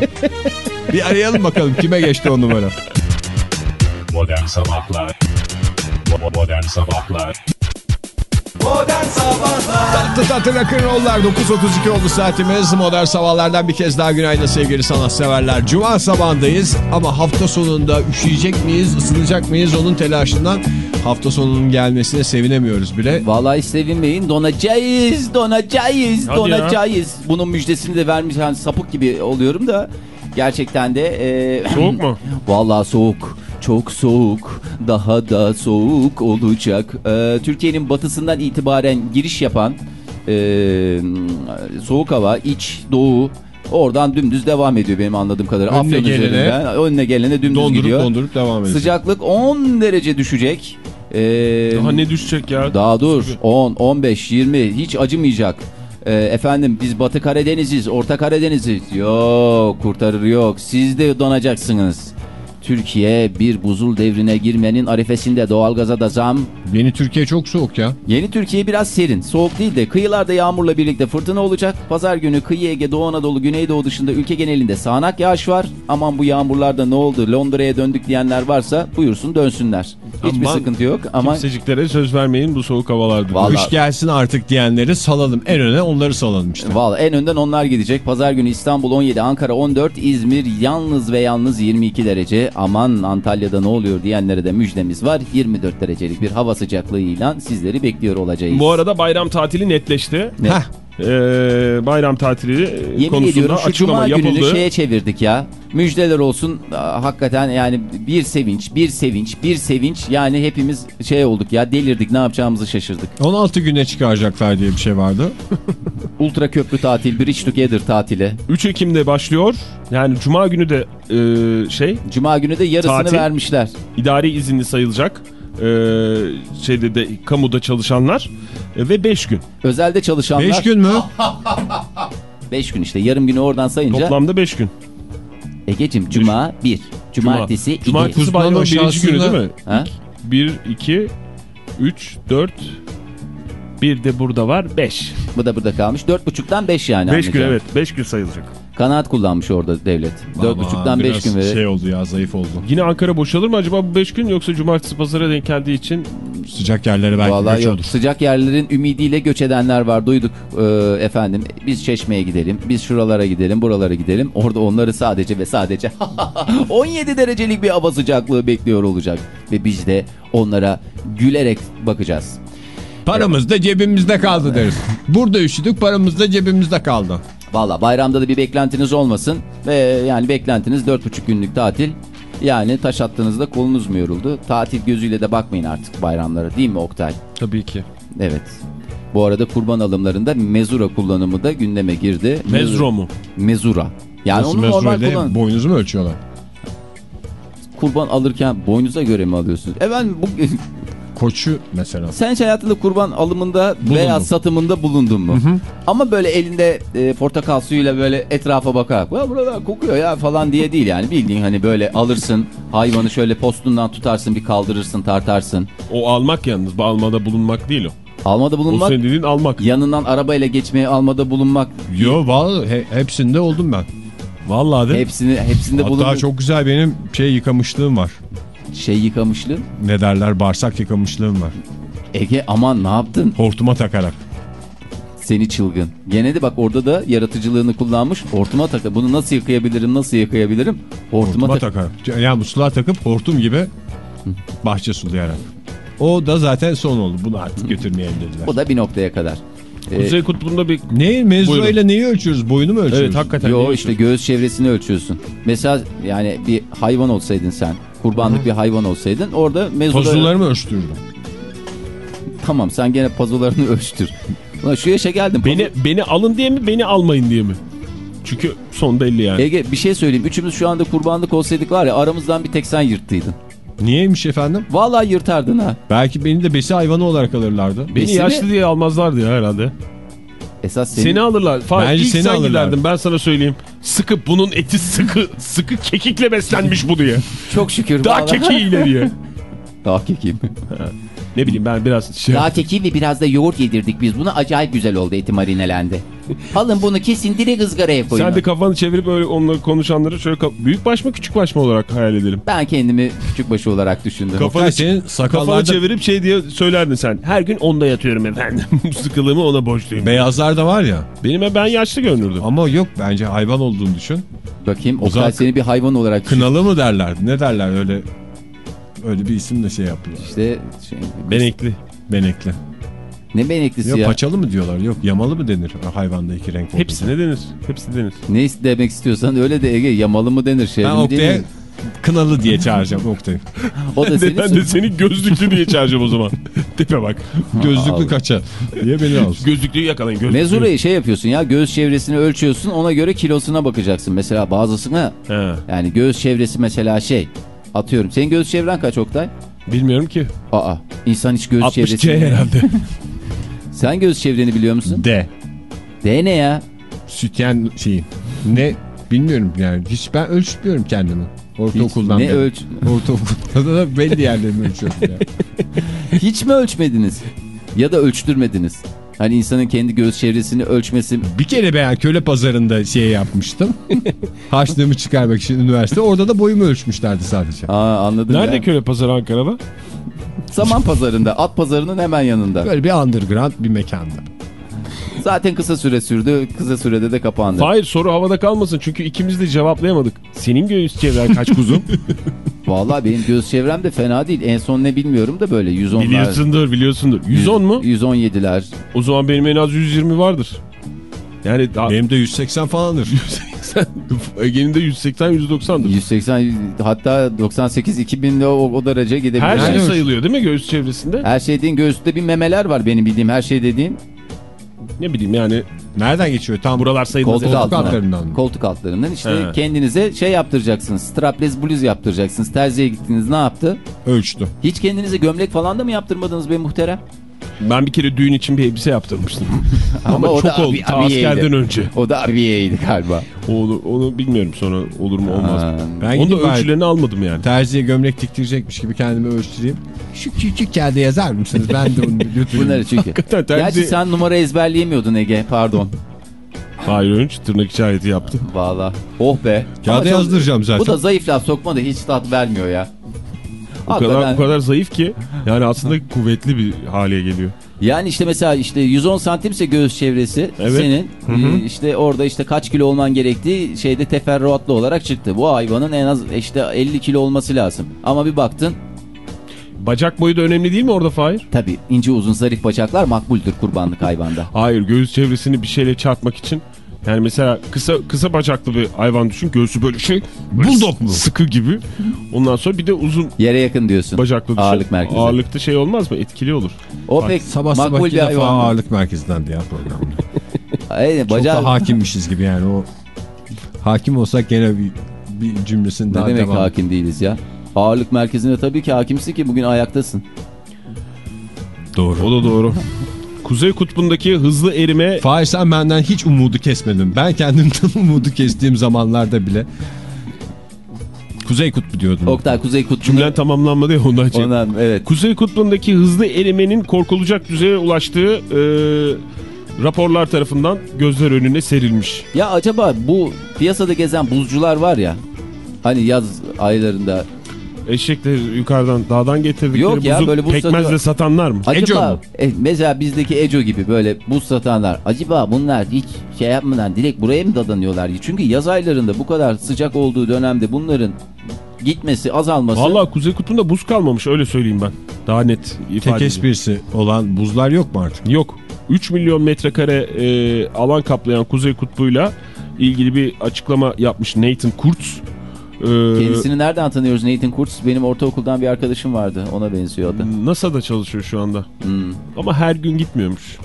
Bir arayalım bakalım kime geçti o numara. Modern Sabahlar Bo- Modern Sabahlar Tatlı tatlı rock'n'roll'lar 9.32 oldu saatimiz. Modern sabahlardan bir kez daha günaydın sevgili sanatseverler. Cuma sabahındayız ama hafta sonunda üşüyecek miyiz, ısınacak mıyız onun telaşından hafta sonunun gelmesine sevinemiyoruz bile. Vallahi sevinmeyin. Donacağız, donacağız, Hadi donacağız. Bunun müjdesini de vermiş. Yani sapık gibi oluyorum da gerçekten de... E, Soğuk mu? [CLEARS THROAT] Vallahi soğuk. Çok soğuk. Daha da soğuk olacak. E, Türkiye'nin batısından itibaren giriş yapan e, soğuk hava, iç, doğu... Oradan dümdüz devam ediyor benim anladığım kadarıyla. Önüne Afyon gelene- üzerinden. Önüne gelene dümdüz Dondurup gidiyor. dondurup devam edecek. Sıcaklık 10 derece düşecek. E, Daha ne düşecek ya? daha dur 10, 15, 20 hiç acımayacak. Ee, efendim biz Batı Karadeniz'iz, Orta Karadeniz'iz. Yok kurtarır yok. Siz de donacaksınız. Türkiye bir buzul devrine girmenin arifesinde doğalgaza da zam. Yeni Türkiye çok soğuk ya. Yeni Türkiye biraz serin. Soğuk değil de kıyılarda yağmurla birlikte fırtına olacak. Pazar günü kıyı Ege, Doğu Anadolu, Güneydoğu dışında ülke genelinde sağanak yağış var. Aman bu yağmurlarda ne oldu Londra'ya döndük diyenler varsa buyursun dönsünler. Hiçbir Aman, sıkıntı yok ama Kimseciklere söz vermeyin bu soğuk havalarda. Vallahi- Kış gelsin artık diyenleri salalım. En öne onları salalım işte. Valla en önden onlar gidecek. Pazar günü İstanbul 17, Ankara 14, İzmir yalnız ve yalnız 22 derece. Aman Antalya'da ne oluyor diyenlere de müjdemiz var. 24 derecelik bir hava sıcaklığıyla sizleri bekliyor olacağız. Bu arada bayram tatili netleşti. Ne? Heh. Ee, bayram tatili Yemin konusunda ediyorum şu açıklama cuma yapıldı. şeye çevirdik ya. Müjdeler olsun. Aa, hakikaten yani bir sevinç, bir sevinç, bir sevinç. Yani hepimiz şey olduk ya delirdik ne yapacağımızı şaşırdık. 16 güne çıkaracaklar diye bir şey vardı. [LAUGHS] Ultra köprü tatil, Bridge Together tatili. 3 Ekim'de başlıyor. Yani cuma günü de e, şey Cuma günü de yarısını Tatil. vermişler. idari izinli sayılacak. Ee, şeyde de kamuda çalışanlar E, ve 5 gün. Özelde çalışanlar. 5 gün mü? [LAUGHS] 5 gün işte yarım günü oradan sayınca. Toplamda 5 gün. Egecim cuma 1, cumartesi 2. Cumartesi Kuzmanın bayramın birinci günü değil mi? Ha? 1, 2, 3, 4, bir de burada var 5. Bu da burada kalmış. 4,5'tan 5 yani. 5 gün evet 5 gün sayılacak. Kanaat kullanmış orada devlet. 4,5'tan 5 gün Biraz şey oldu ya zayıf oldu. Yine Ankara boşalır mı acaba bu 5 gün yoksa cumartesi pazara denk geldiği için Sıcak yerlere belki Vallahi göç yok. olur. Sıcak yerlerin ümidiyle göç edenler var. Duyduk e, efendim. Biz Çeşme'ye gidelim. Biz şuralara gidelim. Buralara gidelim. Orada onları sadece ve sadece [LAUGHS] 17 derecelik bir hava sıcaklığı bekliyor olacak. Ve biz de onlara gülerek bakacağız. Paramız da cebimizde kaldı deriz. [LAUGHS] Burada üşüdük paramız da cebimizde kaldı. Valla bayramda da bir beklentiniz olmasın. Ve yani beklentiniz 4,5 günlük tatil. Yani taş attığınızda kolunuz mu yoruldu? Tatil gözüyle de bakmayın artık bayramlara değil mi Oktay? tabii ki. Evet. Bu arada kurban alımlarında mezura kullanımı da gündeme girdi. Mezro mu? Mezura. Yani Nasıl onu normal kullan. boynuzu mu ölçüyorlar? Kurban alırken boynuza göre mi alıyorsunuz? Efendim bu, Koçu mesela. sen hiç hayatında kurban alımında veya satımında bulundun mu? Ama böyle elinde e, portakal suyuyla böyle etrafa bakarak "Ya burada kokuyor ya falan diye değil yani. Bildiğin hani böyle alırsın hayvanı şöyle postundan tutarsın bir kaldırırsın tartarsın. O almak yalnız. Almada bulunmak değil o. Almada O bulunmak senin dediğin almak. yanından arabayla geçmeye almada bulunmak Yo vallahi he- hepsinde oldum ben. Vallahi de. hepsini hepsinde Hatta bulundun. çok güzel benim şey yıkamışlığım var. Şey yıkamışlığın. Ne derler bağırsak yıkamışlığım var. Ege aman ne yaptın? Hortuma takarak. Seni çılgın. Gene de bak orada da yaratıcılığını kullanmış. Hortuma takı. Bunu nasıl yıkayabilirim? Nasıl yıkayabilirim? Hortuma, Hortuma tak. takarak. Yani musluğa takıp hortum gibi bahçe sulayarak. O da zaten son oldu. Bunu artık götürmeyelim dediler. Bu da bir noktaya kadar. Ee, Kuzey Kutbu'nda bir... Ne ile neyi ölçüyoruz? Boyunu mu ölçüyoruz? Evet hakikaten. yo iyi işte göğüs çevresini ölçüyorsun. Mesela yani bir hayvan olsaydın sen. Kurbanlık bir hayvan olsaydın. Orada mezura... Pazuları mı ölçtürdün? Tamam sen gene pazularını [LAUGHS] ölçtür. Ulan şu yaşa geldin. Beni, beni alın diye mi beni almayın diye mi? Çünkü son belli yani. Ege bir şey söyleyeyim. Üçümüz şu anda kurbanlık olsaydık var ya aramızdan bir tek sen yırttıydın. Niyeymiş efendim? Vallahi yırtardın ha. Belki beni de besi hayvanı olarak alırlardı. Beni Besini- yaşlı diye almazlardı ya herhalde. Esas seni... Seni alırlar. Fahir, Bence ilk seni sen alırlar. giderdin ben sana söyleyeyim. Sıkı bunun eti sıkı sıkı kekikle beslenmiş bu diye. Çok şükür. Daha vallahi. kekiğiyle diye. [LAUGHS] Daha kekiyim. Ne bileyim ben biraz şey Daha keki ve biraz da yoğurt yedirdik biz. Buna acayip güzel oldu eti marinelendi. Alın bunu kesin direkt ızgaraya koyun. Sen de kafanı çevirip öyle onları konuşanları şöyle büyük baş mı küçük baş mı olarak hayal edelim. Ben kendimi küçük başı olarak düşündüm. Kafanı, senin kafanı sakallarda çevirip şey diye söylerdin sen. Her gün onda yatıyorum efendim. [LAUGHS] Sıkılığımı ona borçluyum. beyazlar da var ya. Benim ben yaşlı görünürdüm. Ama yok bence hayvan olduğunu düşün. Bakayım Oktay Uzak- seni bir hayvan olarak düşün. Kınalı mı derler? Ne derler öyle? Öyle bir isimle şey yaptılar. İşte şey, Benekli. Benekli. ne beneklisi Yok ya? paçalı mı diyorlar? Yok yamalı mı denir hayvanda iki renk olduğunda? Hepsine denir. Hepsi denir. Ne demek istiyorsan öyle de Ege yamalı mı denir şey Ben Oktay'a denir? kınalı diye çağıracağım Oktay'ı. [LAUGHS] O da Ben senin de seni gözlüklü diye çağıracağım o zaman. [LAUGHS] Tipe bak. [LAUGHS] Gözlüklü kaça diye beni alsın. Gözlüklüyü yakalayın. Gözlüklüyü. Mezurayı şey yapıyorsun ya göğüs çevresini ölçüyorsun ona göre kilosuna bakacaksın. Mesela bazısına He. yani göğüs çevresi mesela şey atıyorum. Senin göğüs çevren kaç Oktay? Bilmiyorum ki. Aa insan hiç 60 çevresi. C herhalde. [LAUGHS] Sen göğüs çevreni biliyor musun? D. D ne ya? Sütyen şeyi. Ne bilmiyorum yani. Hiç ben ölçmüyorum kendimi. Ortaokuldan ne beri. ölç [LAUGHS] Ortaokulda da belli yerlerimi ölçüyorum. Yani. [LAUGHS] hiç mi ölçmediniz? Ya da ölçtürmediniz? Hani insanın kendi göğüs çevresini ölçmesi Bir kere ben köle pazarında şey yapmıştım. [LAUGHS] Harçlığımı çıkarmak için üniversite. Orada da boyumu ölçmüşlerdi sadece. Aa anladım Nerede ya. köle pazarı Ankara'da? Saman pazarında, at pazarının hemen yanında. Böyle bir underground bir mekanda. Zaten kısa süre sürdü. Kısa sürede de kapandı. Hayır soru havada kalmasın çünkü ikimiz de cevaplayamadık. Senin göğüs çevren kaç kuzum? [LAUGHS] Vallahi benim göğüs çevrem de fena değil. En son ne bilmiyorum da böyle 110'lar. biliyorsundur biliyorsundur. 110 mu? 117'ler. O zaman benim en az 120 vardır. Yani daha... Benim de 180 falandır. Sen [LAUGHS] Ege'nin de 180 190'dır. 180 hatta 98 2000'de o, o derece gidebilir. Her şey sayılıyor değil mi göğüs çevresinde? her şey dediğin göğüste bir memeler var benim bildiğim her şey dediğin. Ne bileyim yani Nereden geçiyor? Tam buralar sayılmaz. Koltuk koltuk altına. altlarından mı? Koltuk altlarından işte He. kendinize şey yaptıracaksınız. Strapless bluz yaptıracaksınız. Terziye gittiniz ne yaptı? ölçtü. Hiç kendinize gömlek falan da mı yaptırmadınız be muhterem? Ben bir kere düğün için bir elbise yaptırmıştım. [LAUGHS] Ama, o da çok oldu. abi- askerden önce. O da abiyeydi galiba. Onu, onu bilmiyorum sonra olur mu olmaz mı. Ben Onu da ölçülerini almadım yani. terziye gömlek diktirecekmiş gibi kendimi ölçtüreyim. Şu küçük kağıda yazar mısınız? Ben de onu [LAUGHS] götüreyim. Bunları çünkü. Hakikaten terzi- Gerçi sen numara ezberleyemiyordun Ege pardon. Hayır önce tırnak işareti yaptı. Valla. Oh be. Kağıda Ama yazdıracağım zaten. Bu da zayıf laf sokma da hiç tat vermiyor ya. O kadar, o kadar zayıf ki yani aslında kuvvetli bir hale geliyor. Yani işte mesela işte 110 santimse göğüs çevresi Evet. senin e, işte orada işte kaç kilo olman gerektiği şeyde teferruatlı olarak çıktı. Bu hayvanın en az işte 50 kilo olması lazım. Ama bir baktın Bacak boyu da önemli değil mi orada Fahir? tabi ince uzun zarif bacaklar makbuldür kurbanlık hayvanda. Hayır göğüs çevresini bir şeyle çarpmak için. Yani mesela kısa kısa bacaklı bir hayvan düşün. Göğsü böyle şey. Buldog mu? Sıkı gibi. Ondan sonra bir de uzun Yere yakın diyorsun. bacaklı düşün. Ağırlık merkezi. Ağırlıkta şey olmaz mı? Etkili olur. O pek Sabah sabah makbul iki bir defa hayvan. ağırlık merkezinden ya programda. [LAUGHS] Aynen, Çok bacağı... da hakimmişiz gibi yani o. Hakim olsak gene bir, bir cümlesini Ne daha demek devam. hakim değiliz ya? Ağırlık merkezinde tabii ki hakimsin ki bugün ayaktasın. Doğru. O da doğru. [LAUGHS] Kuzey kutbundaki hızlı erime Fahir sen benden hiç umudu kesmedin. Ben kendimden [LAUGHS] umudu kestiğim zamanlarda bile Kuzey Kutbu diyordun. Oktay Kuzey Kutbu'nun... cümlen tamamlanmadı ya ondan. Ondan, evet. Kuzey kutbundaki hızlı erimenin korkulacak düzeye ulaştığı e, raporlar tarafından gözler önüne serilmiş. Ya acaba bu piyasada gezen buzcular var ya hani yaz aylarında Eşekleri yukarıdan dağdan getirdikleri Yok ya, buzu böyle buz pekmezle satıyor. satanlar mı? acaba Eco mu? e, mesela bizdeki Eco gibi böyle buz satanlar acaba bunlar hiç şey yapmadan direkt buraya mı dadanıyorlar? Çünkü yaz aylarında bu kadar sıcak olduğu dönemde bunların gitmesi azalması Valla Kuzey Kutbu'nda buz kalmamış öyle söyleyeyim ben. Daha net ifade Tek esprisi olan buzlar yok mu artık? Yok. 3 milyon metrekare e, alan kaplayan Kuzey Kutbu'yla ilgili bir açıklama yapmış Nathan Kurtz. E, kendisini nereden tanıyoruz Nathan Kurtz? Benim ortaokuldan bir arkadaşım vardı ona benziyor adı. NASA'da çalışıyor şu anda. Hmm. Ama her gün gitmiyormuş.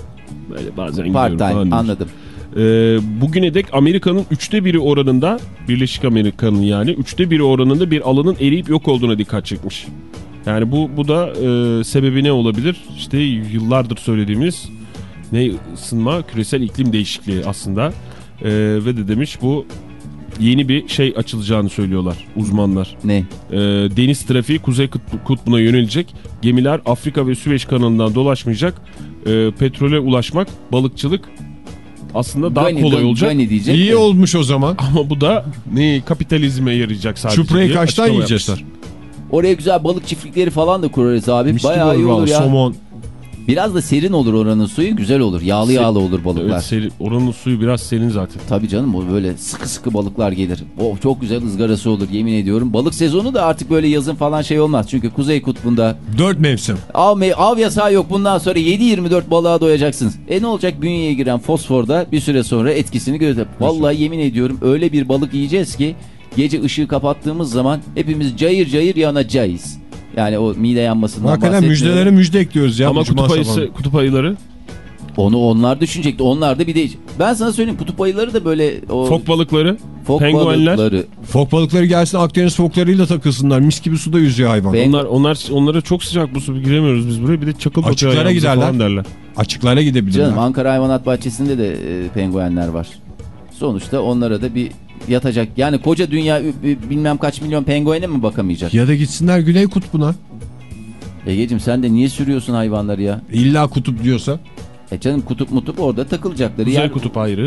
Böyle bazen Part gidiyorum time falan demiş. anladım. Ee, bugüne dek Amerika'nın üçte biri oranında Birleşik Amerika'nın yani üçte biri oranında bir alanın eriyip yok olduğuna dikkat çekmiş. Yani bu bu da e, sebebi ne olabilir? İşte yıllardır söylediğimiz ne ısınma küresel iklim değişikliği aslında. Ee, ve de demiş bu yeni bir şey açılacağını söylüyorlar uzmanlar. Ne? Ee, deniz trafiği Kuzey Kutbu- Kutbu'na yönelecek. Gemiler Afrika ve Süveyş kanalından dolaşmayacak. Ee, petrole ulaşmak, balıkçılık aslında daha Gani- kolay Gani- olacak. Gani diyecek İyi de. olmuş o zaman. Ama bu da ne kapitalizme yarayacak sadece. Çuprayı kaçtan yiyeceğiz? yapmışlar. Oraya güzel balık çiftlikleri falan da kurarız abi. Mis Bayağı iyi olur olur ya. Somon. Biraz da serin olur oranın suyu güzel olur. Yağlı yağlı olur balıklar. Evet, seri- oranın suyu biraz serin zaten. Tabii canım o böyle sıkı sıkı balıklar gelir. O çok güzel ızgarası olur yemin ediyorum. Balık sezonu da artık böyle yazın falan şey olmaz. Çünkü Kuzey Kutbu'nda Dört mevsim. av, me- av yasağı yok. Bundan sonra 7-24 balığa doyacaksınız. E ne olacak bünyeye giren fosfor da bir süre sonra etkisini gösterir. Vallahi yemin ediyorum öyle bir balık yiyeceğiz ki gece ışığı kapattığımız zaman hepimiz cayır cayır yanacağız. Yani o mide yanmasından Hakikaten müjdelere müjde ekliyoruz ya. Ama kutup ayısı, kutup ayıları Onu onlar düşünecekti. Onlar da bir de ben sana söyleyeyim kutup ayıları da böyle o Fok balıkları, fok penguenler. balıkları. Fok balıkları gelsin Akdeniz foklarıyla takılsınlar. Mis gibi suda yüzüyor hayvan. Ben- Onlar, onlar, onlara çok sıcak bu su giremiyoruz biz buraya. Bir de çakıl Açıklara giderler. falan derler. Açıklara gidebilirler. Canım Ankara Hayvanat Bahçesi'nde de e, penguenler var. Sonuçta onlara da bir yatacak. Yani koca dünya bilmem kaç milyon penguene mi bakamayacak? Ya da gitsinler Güney Kutbu'na. Egeciğim sen de niye sürüyorsun hayvanları ya? İlla kutup diyorsa. E canım kutup mutup orada takılacakları. Kuzey yer. kutup ayrı.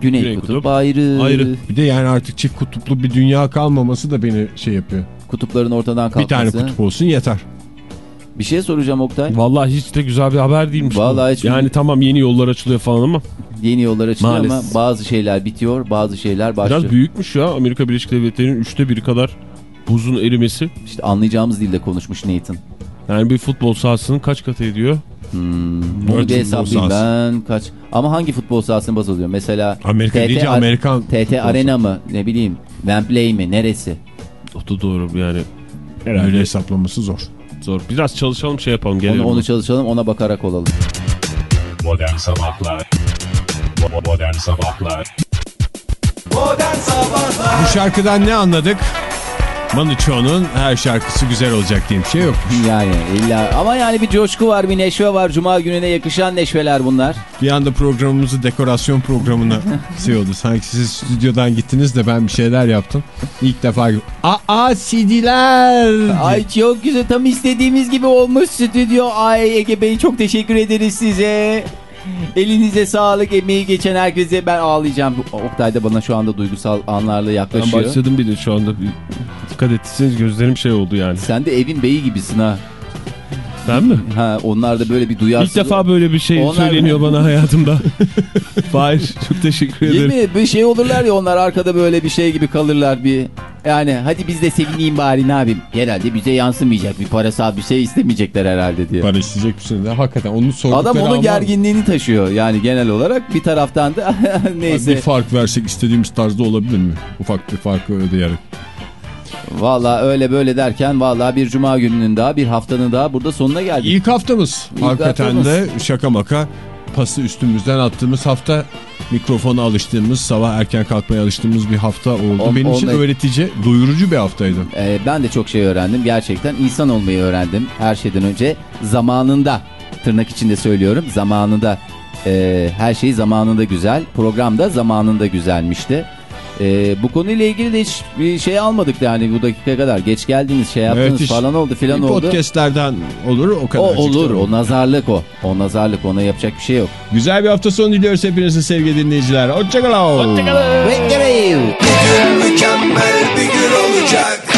Güney, Güney kutup, kutup ayrı. ayrı. Bir de yani artık çift kutuplu bir dünya kalmaması da beni şey yapıyor. Kutupların ortadan kalkması. Bir tane kutup olsun yeter. Bir şey soracağım Oktay. Vallahi hiç de güzel bir haber değilmiş. Vallahi hiç- Yani tamam yeni yollar açılıyor falan ama Yeni yollar açılıyor ama Maalesef. bazı şeyler bitiyor, bazı şeyler başlıyor. biraz büyükmüş ya Amerika Birleşik Devletleri'nin üçte biri kadar buzun erimesi. İşte anlayacağımız dilde konuşmuş Nathan. Yani bir futbol sahasının kaç katı ediyor? Hmm, bunu bir hesaplayayım ben kaç. Ama hangi futbol sahasını baz oluyor? Mesela Amerika deyince Ar- Amerikan TT Arena mı? Ne bileyim. Wembley mi? Neresi? O da doğru yani. Öyle hesaplaması zor. Zor. Biraz çalışalım şey yapalım. Onu, Gelelim. onu çalışalım ona bakarak olalım. Modern Sabahlar Bo- Modern Sabahlar Bu şarkıdan ne anladık? Manuço'nun her şarkısı güzel olacak diye bir şey yok. [LAUGHS] Yani illa ama yani bir coşku var bir neşve var. Cuma gününe yakışan neşveler bunlar. Bir anda programımızı dekorasyon programına [LAUGHS] şey oldu. Sanki siz stüdyodan gittiniz de ben bir şeyler yaptım. İlk defa Aa CD'ler. Ay çok güzel tam istediğimiz gibi olmuş stüdyo. Ay Ege Bey çok teşekkür ederiz size. Elinize sağlık emeği geçen herkese ben ağlayacağım. Oktay da bana şu anda duygusal anlarla Ben yaklaşıyor. başladım bir de şu anda. Dikkat etseniz gözlerim şey oldu yani. Sen de evin beyi gibisin ha. Ben mi? Ha onlar da böyle bir duyarsız. İlk defa böyle bir şey Onlar- söyleniyor bana [LAUGHS] hayatımda. [LAUGHS] Fahir çok teşekkür ederim. Değil mi? Bir şey olurlar ya onlar arkada böyle bir şey gibi kalırlar bir. Yani hadi biz de sevineyim bari ne yapayım. Herhalde bize yansımayacak bir parasal bir şey istemeyecekler herhalde diye. Para isteyecek misin? de? Hakikaten onu sordukları Adam onun gerginliğini taşıyor yani genel olarak bir taraftan da [LAUGHS] Bir neyse. fark versek istediğimiz tarzda olabilir mi? Ufak bir farkı ödeyerek. Valla öyle böyle derken valla bir cuma gününün daha bir haftanın daha burada sonuna geldik. İlk haftamız. İlk Hakikaten haftamız. de şaka maka pası üstümüzden attığımız hafta mikrofona alıştığımız, sabah erken kalkmaya alıştığımız bir hafta oldu. On- Benim için onunla- öğretici, doyurucu bir haftaydı. Ee, ben de çok şey öğrendim. Gerçekten insan olmayı öğrendim. Her şeyden önce zamanında tırnak içinde söylüyorum. Zamanında e, her şey zamanında güzel. Program da zamanında güzelmişti. E, bu konuyla ilgili de hiç bir şey almadık yani bu dakika kadar. Geç geldiniz şey yaptınız Evet, falan oldu filan oldu. podcastlerden olur o O kadar. olur o nazarlık o. O nazarlık ona yapacak bir şey yok. Güzel bir hafta sonu diliyoruz hepinize sevgili dinleyiciler. Hoşçakalın. Beklemeyin. Mükemmel bir gün olacak